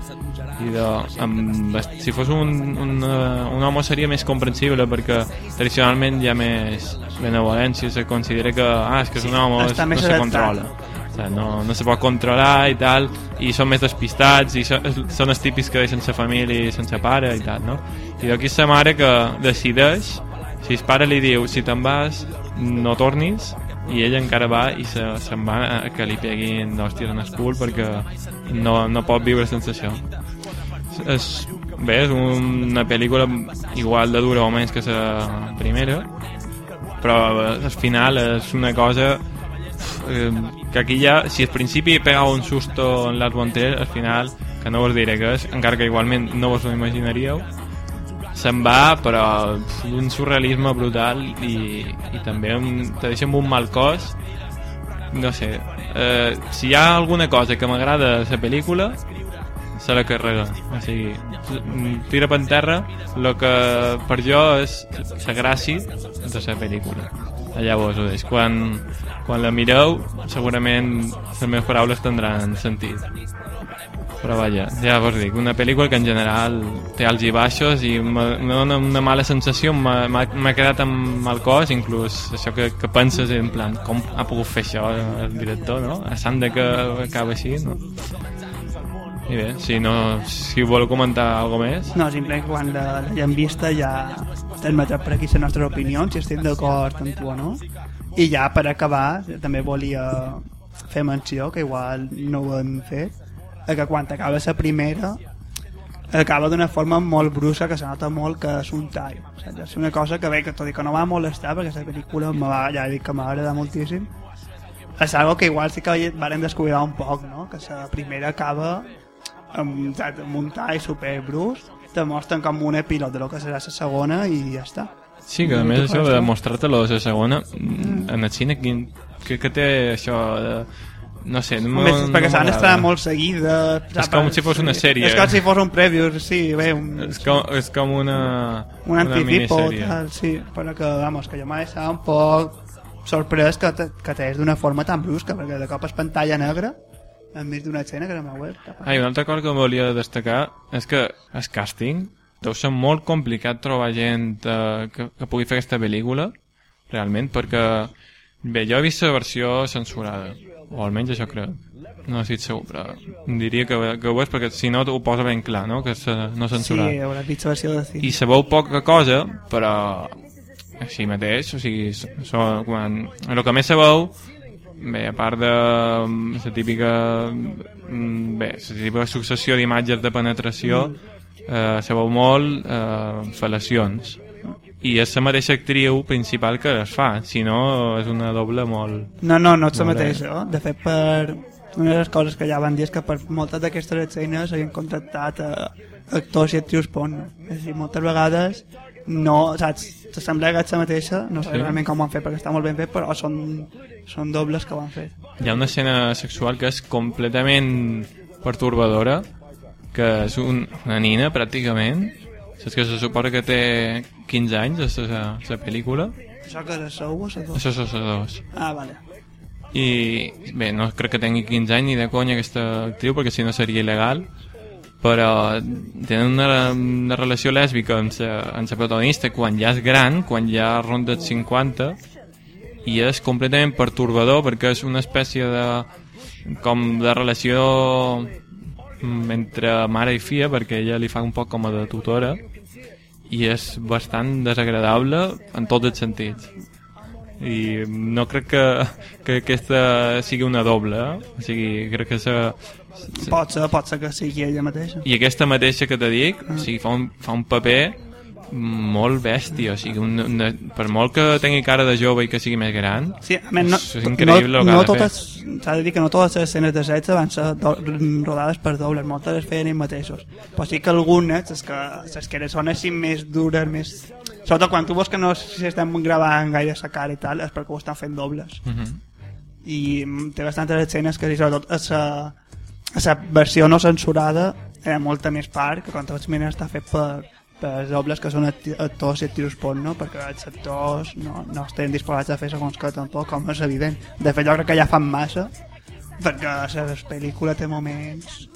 i de, amb, si fos un, un, un home seria més comprensible perquè tradicionalment hi ha més benevolència, se considera que ah, és que és un home, Està no se controla no, no se pot controlar i tal i són més despistats i so, són els típics que la família sense pare i tal, no? i d'aquí és la mare que decideix si el pare li diu si te'n vas no tornis i ell encara va i se, se'n va a que li peguin d'hòsties en el cul perquè no, no pot viure sense això és, bé, és una pel·lícula igual de dura o menys que la primera però al final és una cosa eh, que aquí ja, si al principi pegava un susto en Lars von Trier, al final, que no vos diré què és, encara que igualment no vos ho imaginaríeu, se'n va, però un surrealisme brutal i, i també un, te deixa amb un mal cos. No sé eh, si hi ha alguna cosa que m'agrada de la pel·lícula se la carrega. O sigui, tira per terra el que per jo és la gràcia de la pel·lícula. Llavors ho deix quan, quan la mireu segurament les meves paraules tindran sentit però vaja, ja vos dic, una pel·lícula que en general té alts i baixos i me dona una mala sensació, m'ha quedat amb el cos, inclús això que, que penses en plan, com ha pogut fer això el director, no? A sant de que acaba així, no? I bé, si no, si voleu comentar alguna més, No, simplement quan l'haguem vista ja transmetrà per aquí les nostres opinions, si estem d'acord amb tu o no. I ja per acabar, també volia fer menció, que igual no ho hem fet, eh, que quan acaba la primera acaba d'una forma molt brusca que se nota molt que és un tall sigui, és una cosa que bé, que tot i que no va molestar perquè la pel·lícula me va, ja dit que m'agrada moltíssim és algo que igual sí que varen descuidar un poc no? que la primera acaba amb, saps, amb un tall super brusc te mostren com un epílog de lo que serà la segona i ja està sí que a més això de no? mostrar-te-lo a la segona, mm, en el cine, quin, que, que té això de, no sé, no, Només és perquè no s'han d'estar molt seguides És com si fos una sèrie. és com si fos un preview sí, bé, un, És com, és com una, un anticipo minissèrie. tal, sí, però que, vamos, que jo m'ha deixat un poc sorprès que, que t'és d'una forma tan brusca, perquè de cop és pantalla negra enmig d'una escena que no m'ha web. Ah, i una altra cosa que volia destacar és que el càsting deu ser molt complicat trobar gent eh, que, que pugui fer aquesta pel·lícula, realment, perquè bé, jo he vist la versió censurada, o almenys això crec. No estic segur, però diria que, que ho és perquè si no ho posa ben clar, no? que és eh, no Sí, censurat. hauràs vist la versió de cine. I sabeu poca cosa, però així mateix, o sigui, so, quan, el que més sabeu, bé, a part de mm, la típica, mm, bé, la típica successió d'imatges de penetració, eh, sabeu molt eh, fel·lacions. I és la mateixa actriu principal que es fa, si no és una doble molt... No, no, no ets la mateixa. De fet, per una de les coses que ja van dir és que per moltes d'aquestes escenes havien contractat a actors i actrius porno. És a dir, moltes vegades no, saps, t'assembla que ets la mateixa, no sé Sí. realment com ho han fet perquè està molt ben fet, però són, són dobles que ho han fet. Hi ha una escena sexual que és completament pertorbadora, que és un, una nina, pràcticament. Saps que se suposa que té 15 anys, la, la pel·lícula. Això que era sou o dos? Això són les dos. Ah, vale. I, bé, no crec que tingui 15 anys ni de conya aquesta actriu, perquè si no seria il·legal, però tenen una, una relació lèsbica amb la, amb la protagonista quan ja és gran, quan ja ronda els 50, i és completament pertorbador perquè és una espècie de com de relació entre mare i filla perquè ella li fa un poc com a de tutora i és bastant desagradable en tots els sentits i no crec que, que aquesta sigui una doble eh? o sigui, crec que sa, Pot ser, pot ser que sigui ella mateixa. i aquesta mateixa que te dic o sigui, fa, un, fa un paper molt bèstia o sigui, un, una, per molt que tingui cara de jove i que sigui més gran Sí, a més, no, és increïble no, el que no totes, s'ha de dir que no totes les escenes de sexe van ser do, rodades per dobles, moltes les feien ells mateixos. Però sí que algunes, les que, les que són així més dures, més... Sobretot quan tu veus que no s'estan gravant gaire la cara i tal, és perquè ho estan fent dobles. uh -huh. I mm, té bastantes escenes que, sobretot, la, versió no censurada era molta més part que quan tots miren està fet per, per els dobles que són actors i actrius porno perquè els actors no, no estan disposats a fer segons que tampoc com és evident de fet jo crec que ja fan massa perquè la pel·lícula té moments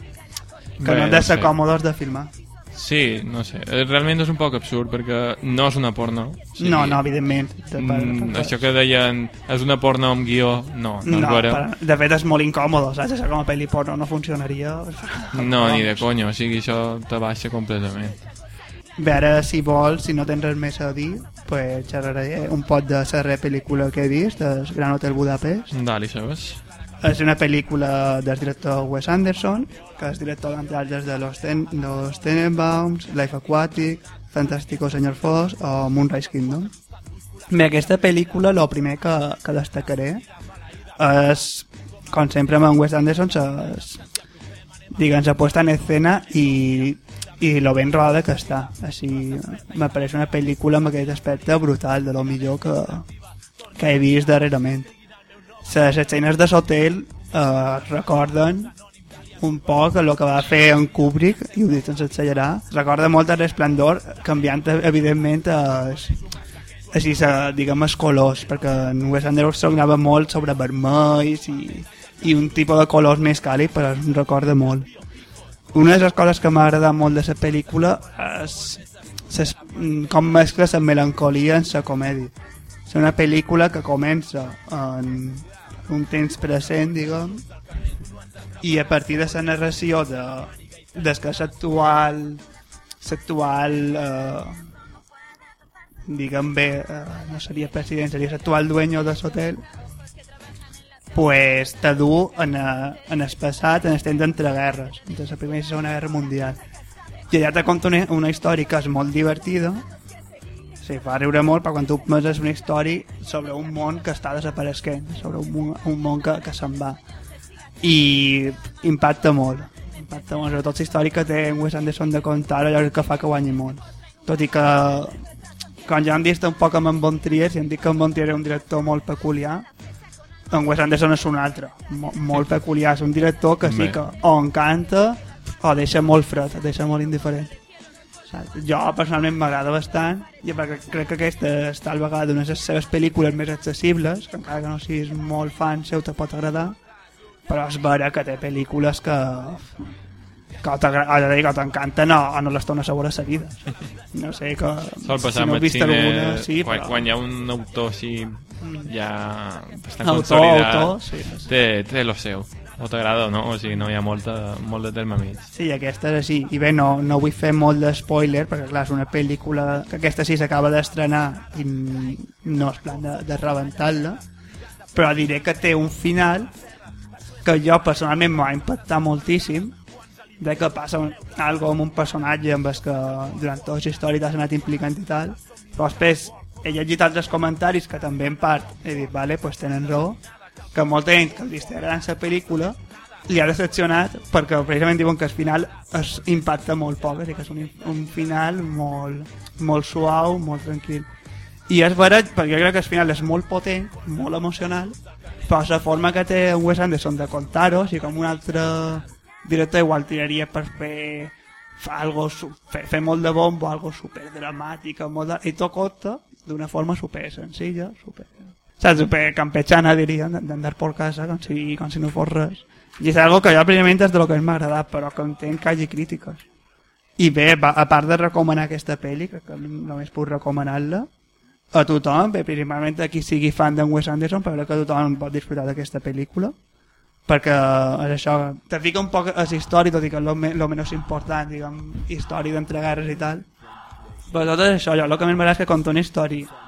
que Bé, no han de no ser sé. còmodes de filmar Sí, no sé. Eh, Realment és un poc absurd perquè no és una porno. O no, no, evidentment de, Mm, això que deien és una porno amb guió, no, no, no, per, de fet és molt incòmode saps? Això com a pel·li porno no funcionaria No, ni de conya, o sigui, això te baixa completament. Ara, si vols, si no tens res més a dir, pues xerraré un pot de la darrera pel·lícula que he vist, del Gran Hotel Budapest. Dali, sabes? És una pel·lícula del director Wes Anderson, que és director d'entre altres de Los, Ten Los Tenenbaums, Life Aquatic, Fantástico Señor Foss o Moonrise Kingdom. Bé, aquesta pel·lícula, el primer que, que destacaré és, com sempre amb en Wes Anderson, es, diguem, se puesta en escena i, i lo ben rodada que està. Així, me pareix una pel·lícula amb aquest aspecte brutal, de lo millor que, que he vist darrerament. Les escenes de l'hotel eh, recorden un poc el que va fer en Kubrick, i ho dic sense exagerar, recorda molt el resplendor, canviant evidentment els, així, diguem, els colors, perquè en Wes Anderson anava molt sobre vermells i, i un tipus de colors més càlid, però em recorda molt. Una de les coses que m'ha agradat molt de la pel·lícula és ses, com mescla la melancolia en la comèdia. És una pel·lícula que comença en un temps present, diguem, i a partir de la narració de, des que l'actual l'actual eh, diguem bé eh, no seria president, seria l'actual dueño de l'hotel pues t'adu en, eh, en el passat en el temps entre guerres entre la primera i la segona guerra mundial i allà te conta una, una història que és molt divertida Sí, fa riure molt, però quan tu és una història sobre un món que està desapareixent, sobre un, món- un món que, que se'n va. I impacta molt. Impacta molt, sobretot la història que té en Wes Anderson de contar, allò que fa que guanyi molt. Tot i que, quan ja hem vist un poc amb en Bon Trier, si hem dit que en Bon Trier és un director molt peculiar, en Wes Anderson és un altre, mo molt peculiar. És un director que sí que o encanta o deixa molt fred, deixa molt indiferent. Saps? Jo personalment m'agrada bastant i perquè crec que aquesta és tal vegada una de les seves pel·lícules més accessibles que encara que no siguis molt fan seu te pot agradar però és vera que té pel·lícules que que o t'agra- o t'agra- o t'encanten o, o no les tornes a veure seguides no sé que Sol passar si no vist cine, alguna sí, quan, però quan hi ha un autor així ja bastant autor, consolidat, autor sí, sí. té, té lo seu. O t'agrada o no, o sigui, no hi ha molta, molt de terme mig. Sí, aquesta és així. I bé, no, no vull fer molt de spoiler, perquè clar, és una pel·lícula que aquesta sí s'acaba d'estrenar i no és plan de, de rebentar-la, però diré que té un final que jo personalment m'ha impactat moltíssim de que passa un, algo amb un personatge amb el que durant tota la història t'has anat implicant i tal, però després he llegit altres comentaris que també en part he dit, vale, pues tenen raó, que molta gent que li està agradant la pel·lícula li ha decepcionat perquè precisament diuen que al final es impacta molt poc, és dir, que és un, un final molt, molt suau, molt tranquil. I és vera, perquè jo crec que el final és molt potent, molt emocional, però la forma que té Wes Anderson de contar-ho, o sigui, com un altre director igual tiraria per fer algo, fer, fer molt de bombo, algo super dramàtic, molt de... i tot conta d'una forma super senzilla, super... Saps, super campechana, diria, d'andar per casa com si, com si no fos res. I és algo que jo primerament és de lo que m'ha agradat, però que entenc que hi hagi crítiques. I bé, a part de recomanar aquesta pel·li, crec que només puc recomanar-la, a tothom, bé, principalment a qui sigui fan d'en Wes Anderson, però que tothom pot disfrutar d'aquesta pel·lícula, perquè és això, te fica un poc a història, tot i que és el menys important, diguem, història d'entre guerres i tal, però tot és això, jo, el que més m'agrada és que conta una història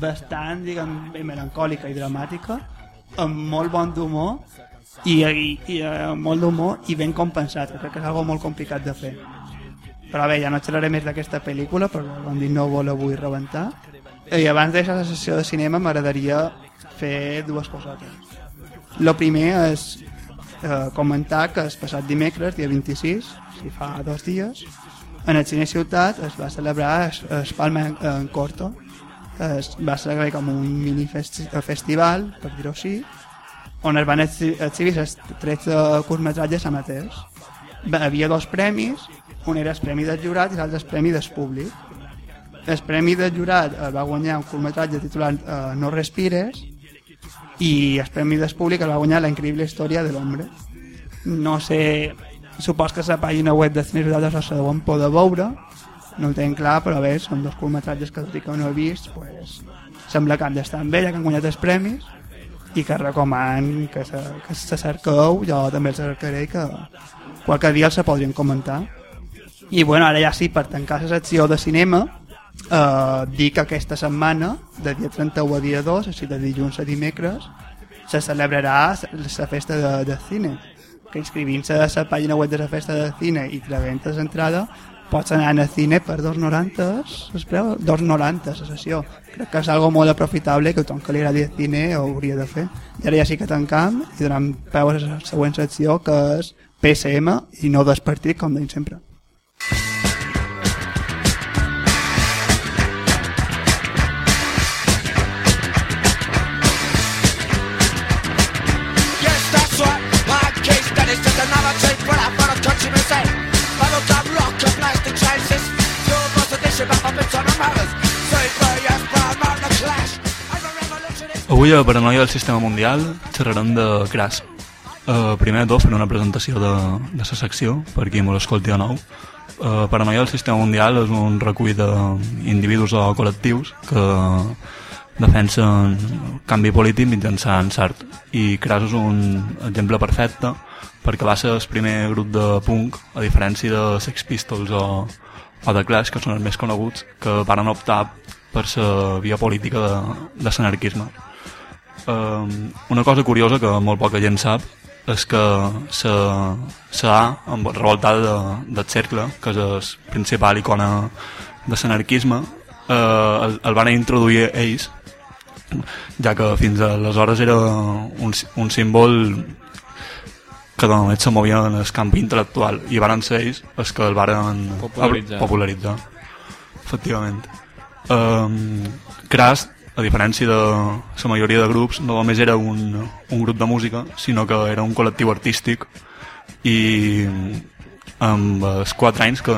bastant, diguem, melancòlica i dramàtica, amb molt bon d'humor, i, i, i eh, molt d'humor i ben compensat, crec que és algo molt complicat de fer. Però bé, ja no xerraré més d'aquesta pel·lícula, perquè com dic no ho la vull rebentar. I abans de deixar la sessió de cinema m'agradaria fer dues cosetes. Lo primer és eh, comentar que el passat dimecres, dia 26, si fa dos dies, en el Cine Ciutat es va celebrar es, Palma en, Corto, es va celebrar com un mini festi festival, per dir-ho així, on es van exhi- exhibir els 13 curtmetratges amateurs. Hi havia dos premis, un era el premi del jurat i l'altre el premi del públic. El premi del jurat el va guanyar un curtmetratge titulat eh, No respires i el premi del públic el va guanyar La increïble història de l'hombre. No sé, supos que la pàgina web de Cines Datos se deuen poder veure, no ho tenc clar, però bé, són dos curtmetratges que tot i que no he vist, pues, sembla que han d'estar bé, ja que han guanyat els premis, i que recoman que se, que se cerqueu, jo també els cercaré que qualque dia els podrien comentar. I bueno, ara ja sí, per tancar la secció de cinema, eh, dic que aquesta setmana, de dia 31 a dia 2, així de dilluns a dimecres, se celebrarà la festa de, de cine, que inscrivint-se a la pàgina web de la festa de cine i trebent les entrades, pots anar al cine per 2,90 es preu 2,90 la sessió. Crec que és algo molt aprofitable que tothom que li agradi el cine ho hauria de fer. I ara ja sí que tancam i donem peu a la següent secció que és PSM i no despartit com deim sempre. Yes, Avui a Paranoia del Sistema Mundial xerrarem de Crash. Uh, primer de tot faré una presentació de, de la secció, per qui me l'escolti de nou. Uh, Paranoia del Sistema Mundial és un recull d'individus o col·lectius que defensen canvi polític mitjançant l'art. I Crash és un exemple perfecte perquè va ser el primer grup de punk, a diferència de Sex Pistols o, o de Clash, que són els més coneguts, que van optar per la via política de, de l'anarquisme. Um, una cosa curiosa que molt poca gent sap és que la A, amb revoltada de, del cercle, que és la principal icona de l'anarquisme, eh, el, el van introduir ells, ja que fins aleshores era un, un símbol que només se movia en el camp intel·lectual i van ser ells els que el varen Popularitzar. popularitzar. Efectivament. Um, Crash, a diferència de la majoria de grups, no només era un, un grup de música, sinó que era un col·lectiu artístic i amb els 4 anys que,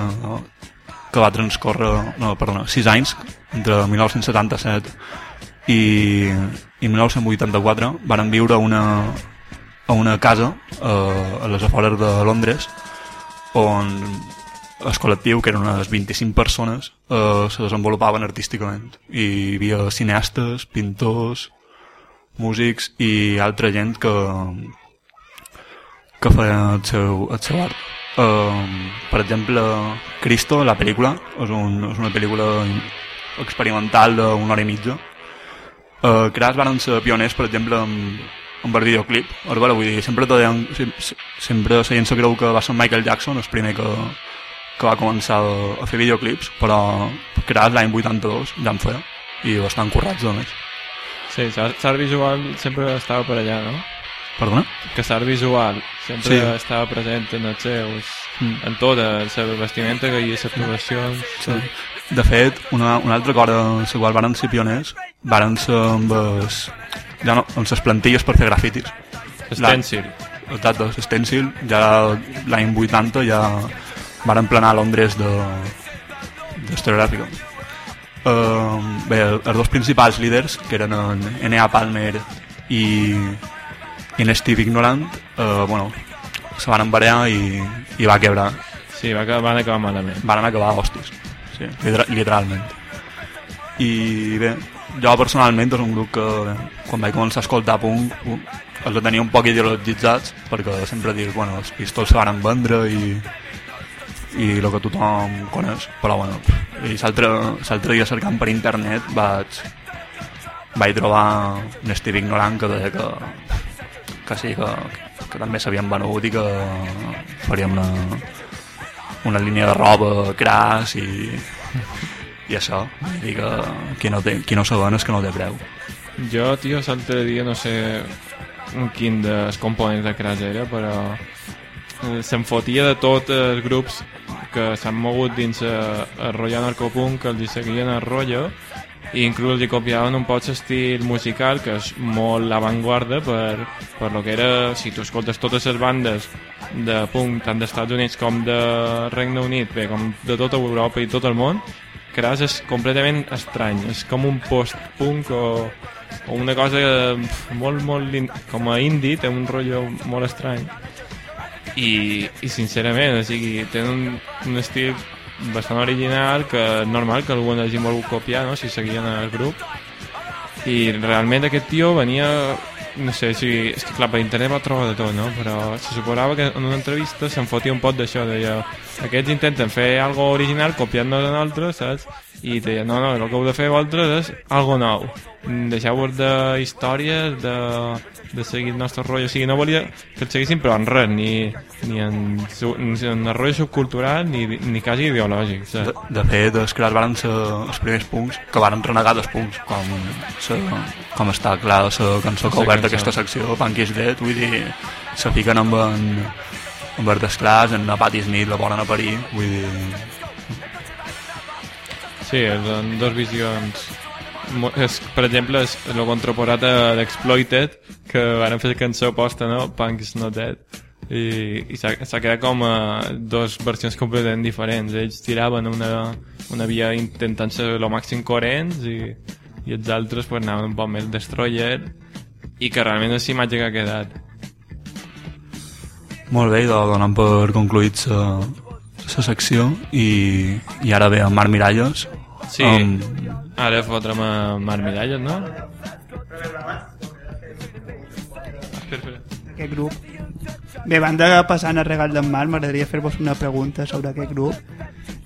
que va transcorrer, no, perdona, 6 anys, entre 1977 i, i 1984, van viure a una, a una casa eh, a les afores de Londres on el col·lectiu, que eren unes 25 persones, eh, se desenvolupaven artísticament. I hi havia cineastes, pintors, músics i altra gent que, que feia el seu, el seu art. Um, per exemple, Cristo, la pel·lícula, és, un, és una pel·lícula experimental d'una hora i mitja. Uh, Crash van ser pioners, per exemple, amb, amb el videoclip. Bueno, vull dir, sempre, deien, sempre, sempre la gent se creu que va ser Michael Jackson el primer que, que va començar a, a fer videoclips, però Crash l'any 82 ja en feia, i bastant currats, a més. Sí, l'art visual sempre estava per allà, no? Perdona? Que l'art visual sempre Sí. estava present en els seus... Mm. En tota la vestimenta que hi ha, les progressions... Sí. De fet, una, una altra cosa en la qual varen ser pioners varen ser amb, els, ja no, amb les plantilles per fer grafitis. Stencil. Exacte, l'Stencil, ja l'any 80 ja varen planar a Londres de d'estereogràfica. Uh, bé, els dos principals líders, que eren en N.A. Palmer i, i en Steve Ignorant, uh, bueno, se van embarear i, i va quebrar. Sí, va acabar, van acabar malament. Van acabar a hòsties, sí, literal, literalment. I bé, jo personalment és un grup que bé, quan vaig començar a escoltar punk els tenia un poc ideologitzats perquè sempre dius, bueno, els pistols se van vendre i i el que tothom coneix. Però bueno, i l'altre dia cercant per internet vaig vaig trobar un Steve Ignorant que deia que que sí, que, que també s'havien venut i que faríem una, una línia de roba crass i, i això. Dir que qui no, té, qui no ven és que no té preu. Jo, tio, l'altre dia no sé quin dels components de Crash era, però eh, se'n fotia de tots els grups que s'han mogut dins el rotllo narcopunk, que els seguien el rotllo, i inclús li copiaven un poc l'estil musical que és molt l'avantguarda per, per lo que era, si tu escoltes totes les bandes de punk tant d'Estats Units com de Regne Unit bé, com de tota Europa i tot el món Crash és completament estrany és com un post-punk o, o una cosa pf, molt, molt com a indie, té un rotllo molt estrany i, i sincerament, o sigui, tenen un, un estil bastant original que normal que algú hagi volgut copiar, no?, si seguien el grup i realment aquest tio venia no sé, si, és que clar, per internet va trobar de tot, no? Però se suposava que en una entrevista se'n fotia un pot d'això, deia aquests intenten fer algo original copiant-nos de nosaltres, saps? I deia, no, no, el que heu de fer vosaltres és algo nou. Deixeu-vos de històries, de, de seguir el nostre rotllo. O sigui, no volia que el seguissin, però en res, ni, ni, en, ni en el rotllo subcultural, ni, ni quasi ideològic, De, saps? de fet, els Crash van ser els primers punts que van renegar dels punts, com, sa, com està clar la cançó que ha obert aquesta secció, Punk is Dead, vull dir, se fiquen amb en, amb el d'esclars, en la Patti Smith la volen a parir, vull dir... Sí, són dos visions és, per exemple és el contraporat d'Exploited que van fer cançó posta no? Punk is not dead. I, i s'ha quedat com a dos versions completament diferents. Ells tiraven una, una via intentant ser el màxim coherents i, i els altres pues, anaven un poc més destroyer i que realment és l'imatge que ha quedat. Molt bé, doncs donem per concluït la, la secció i, i ara ve en Marc Miralles sí, amb, ara fotrem a Mar Miralles no? Espera, espera. aquest grup. Bé, abans de passar en el regal d'en Marc, m'agradaria fer-vos una pregunta sobre aquest grup.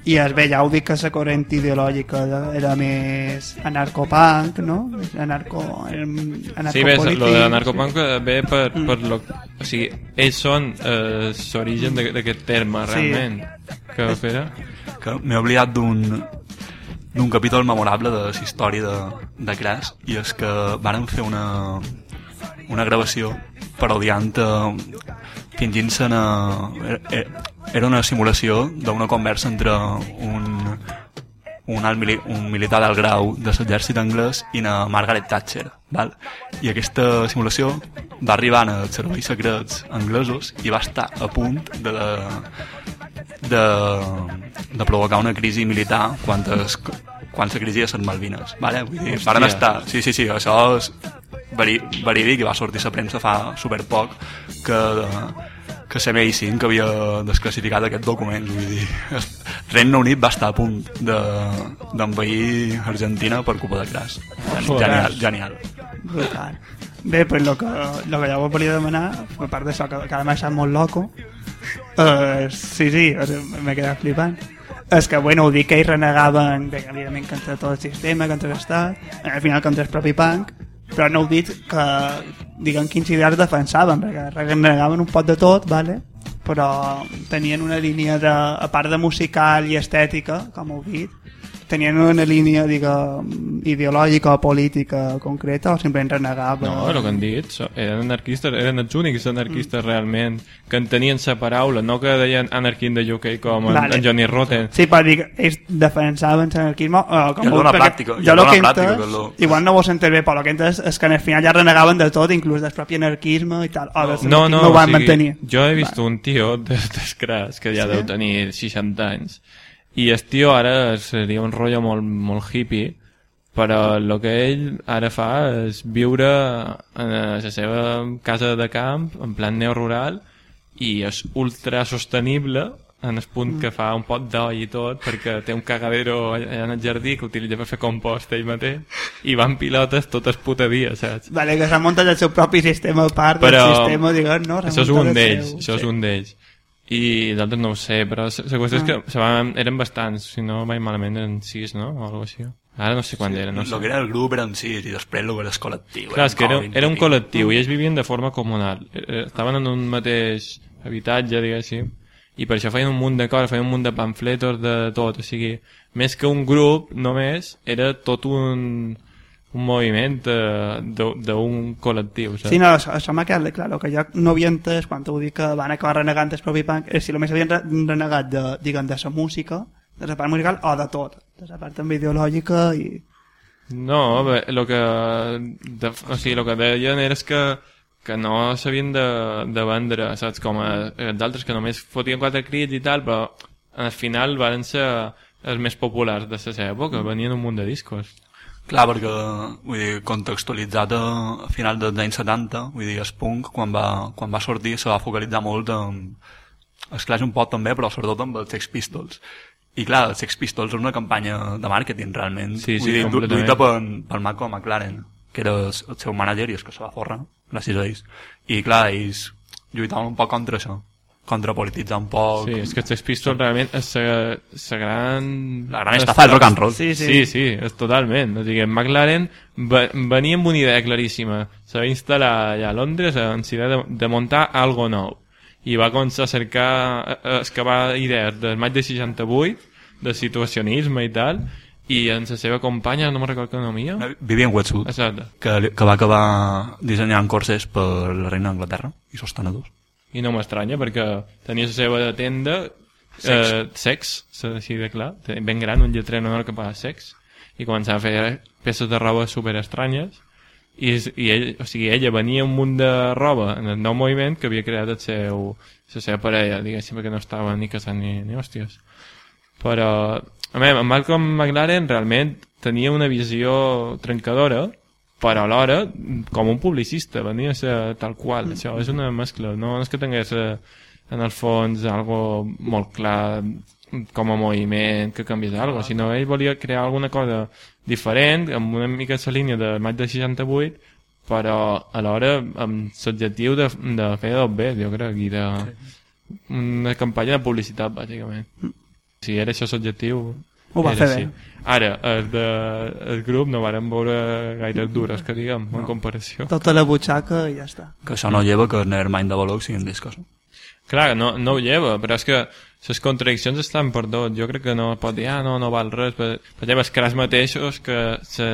I es bé, ja heu dit que la corrent ideològica de- era més anarcopunk, no? Anarco, em, Sí, bé, lo de l'anarcopunk ve per, Mm. per lo... O sigui, ells són eh, l'origen de- d'aquest terme, Sí. realment. Que, espera... que m'he oblidat d'un d'un capítol memorable de la història de, de Crash i és que varen fer una, una gravació parodiant eh, fingint-se en, eh, eh, era una simulació d'una conversa entre un un, alt mili un militar del grau de l'exèrcit anglès i na Margaret Thatcher val? i aquesta simulació va arribar als serveis secrets anglesos i va estar a punt de, de, de provocar una crisi militar quan, es, quan la crisi de les Malvines vale? Vull dir, Hòstia. varen estar sí, sí, sí, això és veri, verídic i va sortir la premsa fa superpoc que que l'MI5 havia desclassificat aquest document vull dir, Regne Unit va estar a punt de- d'envair Argentina per culpa de Joder. genial, genial Brutal. Bé, pues lo que, lo que ja vos volia demanar, a part d'això, que, que ara m'ha deixat molt loco, uh, sí, sí, o sigui, m'he quedat flipant, és que, bueno, ho dic que ells renegaven, bé, evidentment, contra tot el sistema, contra l'estat, al final contra el propi punk, però no heu dit que, diguem, quins ideals defensaven, perquè renegaven un pot de tot, vale? però tenien una línia de, a part de musical i estètica, com heu dit, tenien una línia, diguem, ideològica o política concreta o simplement renegaven? No, el que han dit, so- eren anarquistes, eren els únics anarquistes realment que entenien la paraula, no que deien anarquí de UK com en, Vale. en Johnny Rotten. Sí, per dir que ells defensaven l'anarquisme eh, com un- pràctica, jo lo alguna que entès, lo- igual no ho has entès bé, però el que entès és que al final ja renegaven de tot, inclús del propi anarquisme i tal. O del No, no, ho o van sigui, mantenir. jo he vist un tio d'escràs que ja Sí? deu tenir 60 anys i el tio ara seria un rotllo molt, molt hippie però el que ell ara fa és viure en la seva casa de camp en plan neorural i és ultra sostenible en el punt que fa un pot d'oli i tot perquè té un cagadero allà en el jardí que utilitza per fer compost ell mateix i van pilotes tot el puta dia, saps? Vale, que s'ha muntat el seu propi sistema a part però del sistema, diguem, no? Això és un el d'ells això és sí. un d'ells i d'altres no ho sé però la qüestió és que se van, eren bastants si no vaig malament eren sis no? o alguna així ara no sé quant eren no el sé. que era el grup eren sis i després el que era el col·lectiu Clar, és que era, era un 20 i pico. col·lectiu i ells vivien de forma comunal Eh, estaven en un mateix habitatge diguéssim i per això feien un munt de coses, feien un munt de pamfletos de tot, o sigui, més que un grup només, era tot un un moviment eh, de- d'un col·lectiu saps? Sí, no, això, m'ha quedat clar. El que jo no havia entès quan t'ho dic que van acabar renegant el propi punk és si només havien re- renegat de, diguem, de la música, de la part musical o de tot. De la part també ideològica i... No, bé, el que, de, o sigui, el que deien era que, que no sabien de, de vendre, saps, com a, els altres que només fotien quatre crits i tal, però al final van ser els més populars de la seva època, venien un munt de discos. Clar, perquè, vull dir, contextualitzat a, a final dels anys 70, vull dir, el punk, quan va, quan va sortir, se va focalitzar molt en... Esclar, un pot també, però sobretot amb els Sex Pistols. I clar, els Sex Pistols és una campanya de màrqueting, realment. Sí, sí, vull dir, duita pel, pel Malcolm McLaren, que era el, el seu manager i és que se va forrar, gràcies a ells. I clar, ells lluitaven un poc contra això, contra polititzar un poc... Sí, és que els Sex Pistols realment és la, la gran... La gran estafa del rock and roll. Sí, sí. Sí, sí, és totalment. O sigui, en McLaren ve- venia amb una idea claríssima. Se va instal·lar allà a Londres amb la idea de, de muntar algo nou. I va començar a cercar, a- a excavar idees del maig de 68, de situacionisme i tal, i en la seva companya, no me'n recordo que nomia, Vivian Wetsuit, exacte, que, que va acabar dissenyant corses per la reina d'Anglaterra i sos tenedors. I no m'estranya perquè tenia la seva tenda eh, sex, s'ha de clar ben gran, un lletrer enorme que paga sex i començava a fer peces de roba super estranyes i, i ell, o sigui, ella venia un munt de roba en el nou moviment que havia creat el seu, la seva parella diguéssim que no estava ni casant ni, ni hòsties. Però a mi, en Malcolm McLaren realment tenia una visió trencadora però alhora com un publicista venia a ser tal qual. Això és una mescla, no és que tingués eh, en el fons algo molt clar com a moviment que canviés algo, sinó ell volia crear alguna cosa diferent, amb una mica la línia de maig de 68 però alhora amb l'objectiu de, de fer dos bé, jo crec i de una campanya de publicitat bàsicament. Si era això l'objectiu Ho va era fer bé. Ara, el, de, el grup no varen veure gaire dures, que diguem, en comparació. Tota la butxaca i ja està. Que això no lleva que Nevermind de Valor siguin discos. Clar, no, no ho lleva, però és que les contradiccions estan per tot. Jo crec que no pot dir, ah, no, no val res. Per, per exemple, els cras mateixos que se,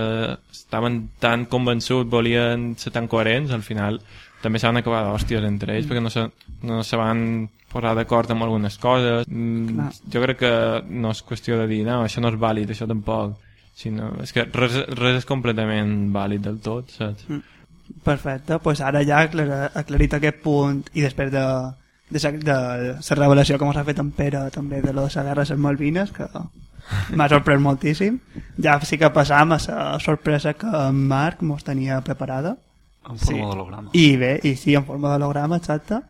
estaven tan convençuts, volien ser tan coherents, al final també s'han acabat hòsties entre ells, perquè no se, no se van posar d'acord amb algunes coses. Mm, Clar. jo crec que no és qüestió de dir, no, això no és vàlid, això tampoc. Sinó, és que res, res és completament vàlid del tot, saps? Perfecte, doncs ara ja aclarit aquest punt i després de, de, sa- de la revelació que ens ha fet en Pere també de la guerra de les Malvines que m'ha sorprès moltíssim ja sí que passam a la sorpresa que en Marc mos tenia preparada En Sí. forma d'holograma. i bé, i sí, en forma d'holograma exacte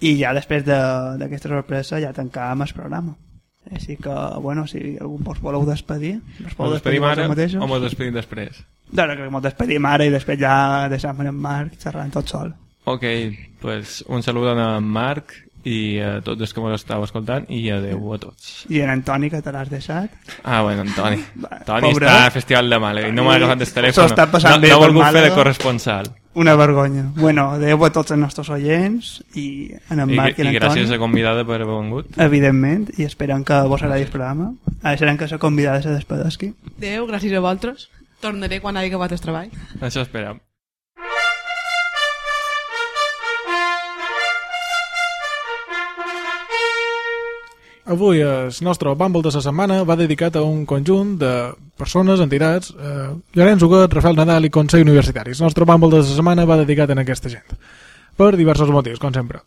i ja després de- d'aquesta sorpresa ja tancàvem el programa així que, bueno, si algú vos voleu despedir us podeu Ens despedim ara vosaltres mateixos? o ens despedim després? Doncs que ens despedim ara i després ja deixem en Marc xerrant tot sol Ok, pues un saludo a en Marc i a tots els que m'ho estàu escoltant i adeu a tots. i en Antoni que te l'has deixat Ah, bueno, Antoni. Va, Toni pobre. està al Festival de Màlaga i no m'ha agafat el telèfon. S'ho està passant no, bé no ha per volgut fer de corresponsal. una vergonya bueno, adeu a tots els nostres oients i en en I, Marc i, i en gràcies Antoni a convidada per haver vengut. evidentment i esperem que vos agradi el programa ara esperem que la convidada se despedesqui Adéu, gràcies a vosaltres. Tornaré quan hagi acabat el treball. Això esperam. Avui el nostre Bumble de la setmana va dedicat a un conjunt de persones, entitats, eh, Llorenç Huguet, Rafael Nadal i Consell Universitari. El nostre Bumble de la setmana va dedicat a aquesta gent, per diversos motius, com sempre.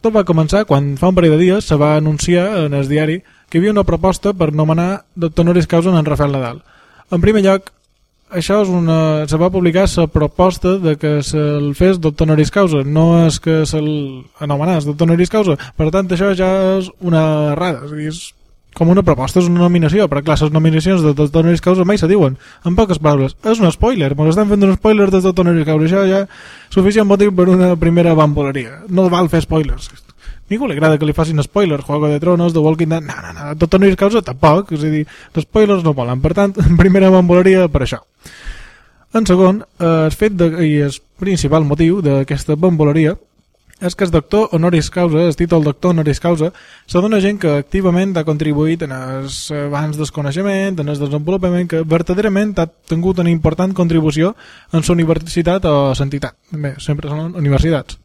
Tot va començar quan fa un parell de dies se va anunciar en el diari que hi havia una proposta per nomenar doctor honoris causa en Rafael Nadal. En primer lloc, això és una... se va publicar la proposta de que se'l fes doctor honoris causa, no és que se'l anomenàs doctor honoris causa. Per tant, això ja és una errada, és, dir, és com una proposta, és una nominació, però clar, les nominacions de doctor honoris causa mai se diuen. En poques paraules, és un spoiler, mos estan fent un spoiler de doctor honoris causa, això ja és suficient motiu per una primera bamboleria. No val fer spoilers. Ningú li agrada que li facin spoilers, Juego de Tronos, The Walking Dead, no, no, no, doctor honoris causa tampoc, és a dir, els spoilers no volen, per tant, primera bamboleria per això. En segon, eh, el fet de, i el principal motiu d'aquesta bamboleria és que el doctor honoris causa, el títol doctor honoris causa, se dona gent que activament ha contribuït en els abans del coneixement, en el desenvolupament, que verdaderament ha tingut una important contribució en la universitat o l'entitat. Bé, sempre són universitats.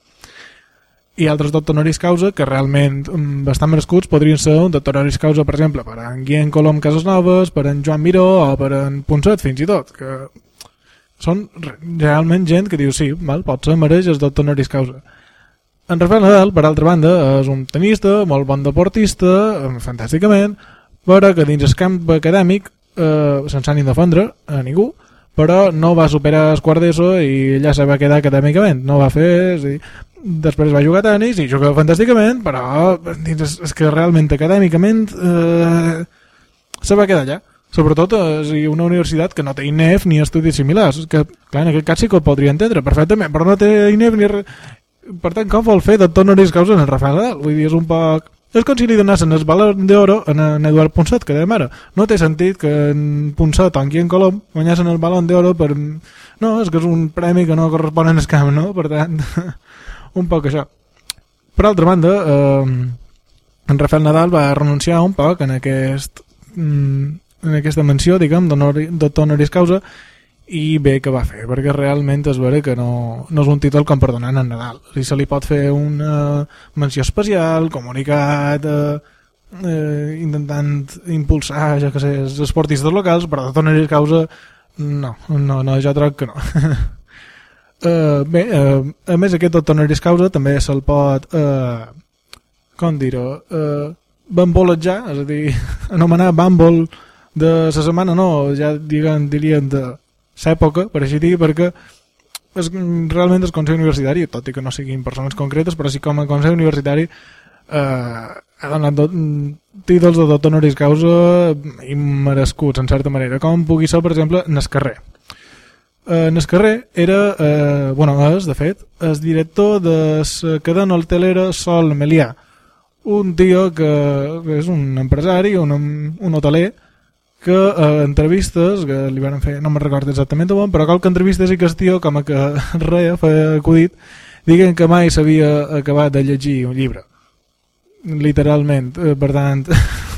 I altres doctor honoris causa que realment mm, bastant merescuts podrien ser un doctor honoris causa, per exemple, per en Guillem Colom Casasnoves, per en Joan Miró o per en Ponset, fins i tot, que són re- realment gent que diu sí, val, pot ser, mereix el doctor honoris causa. En Rafael Nadal, per altra banda, és un tenista, molt bon deportista, eh, fantàsticament, però que dins el camp acadèmic, eh, sense ànim d'ofendre a ningú, però no va superar el quart d'ESO i ja se va quedar acadèmicament. No va fer... És dir, després va jugar a tenis i juga fantàsticament, però és, és que realment acadèmicament eh, se va quedar allà. Sobretot és a dir, una universitat que no té INEF ni estudis similars. Que, clar, en aquest cas sí que ho podria entendre perfectament, però no té INEF ni. Per tant, com vol fer doctor honoris causa en el Rafael Nadal? Vull dir, és un poc... És com si li donessin el Balón d'Oro en, en Eduard Ponset, que dèiem ara. No té sentit que en Ponset o en Guillem Colom guanyessin el Balón d'Oro per... No, és que és un premi que no correspon en el camp, no? Per tant, un poc això. Per altra banda, eh, en Rafael Nadal va renunciar un poc en aquest mm, en aquesta menció, diguem, doctor honoris causa i bé que va fer, perquè realment es veure que no, no és un títol com per donar en Nadal. Sigui, se li pot fer una menció especial, comunicat, eh, eh, intentant impulsar, ja que sé, els esportistes locals, però doctor honoris causa no, no, no jo troc que no. Uh, bé, uh, a més aquest doctor honoris causa també se'l pot uh, com dir-ho uh, bamboletjar, és a dir anomenar bàmbol de la setmana no, ja diguem, dirien de l'època, per així dir, perquè és, realment el Consell Universitari, tot i que no siguin persones concretes, però sí com a Consell Universitari eh, ha donat do, títols de doctor honoris causa immerescuts, en certa manera, com pugui ser, per exemple, en el carrer. Eh, en el carrer era, eh, bueno, és, de fet, el director de la cadena hotelera Sol Melià, un tio que és un empresari, un, un hoteler, que eh, entrevistes, que li van fer, no me'n recordo exactament on, però qualque entrevista sí que el tio, com que reia, feia acudit, diguen que mai s'havia acabat de llegir un llibre. Literalment, eh, per tant...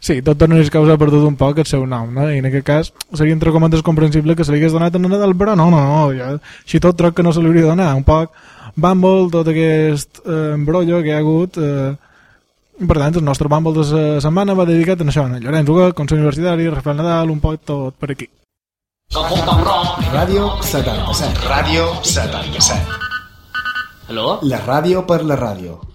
sí, tot honoris causa ha perdut un poc el seu nom, no? i en aquest cas seria entre comandes comprensible que se li hagués donat a Nadal, però no, no, no, ja, així tot troc que no se li hauria de donar, un poc Bumble, tot aquest eh, embrollo que hi ha hagut... Eh, per tant, el nostre Bumble de la setmana va dedicat a això, a Llorenç Uga, Consell Universitari, Rafael Nadal, un poc tot per aquí. Ràdio 77. Ràdio 77. Hello? La ràdio per la ràdio.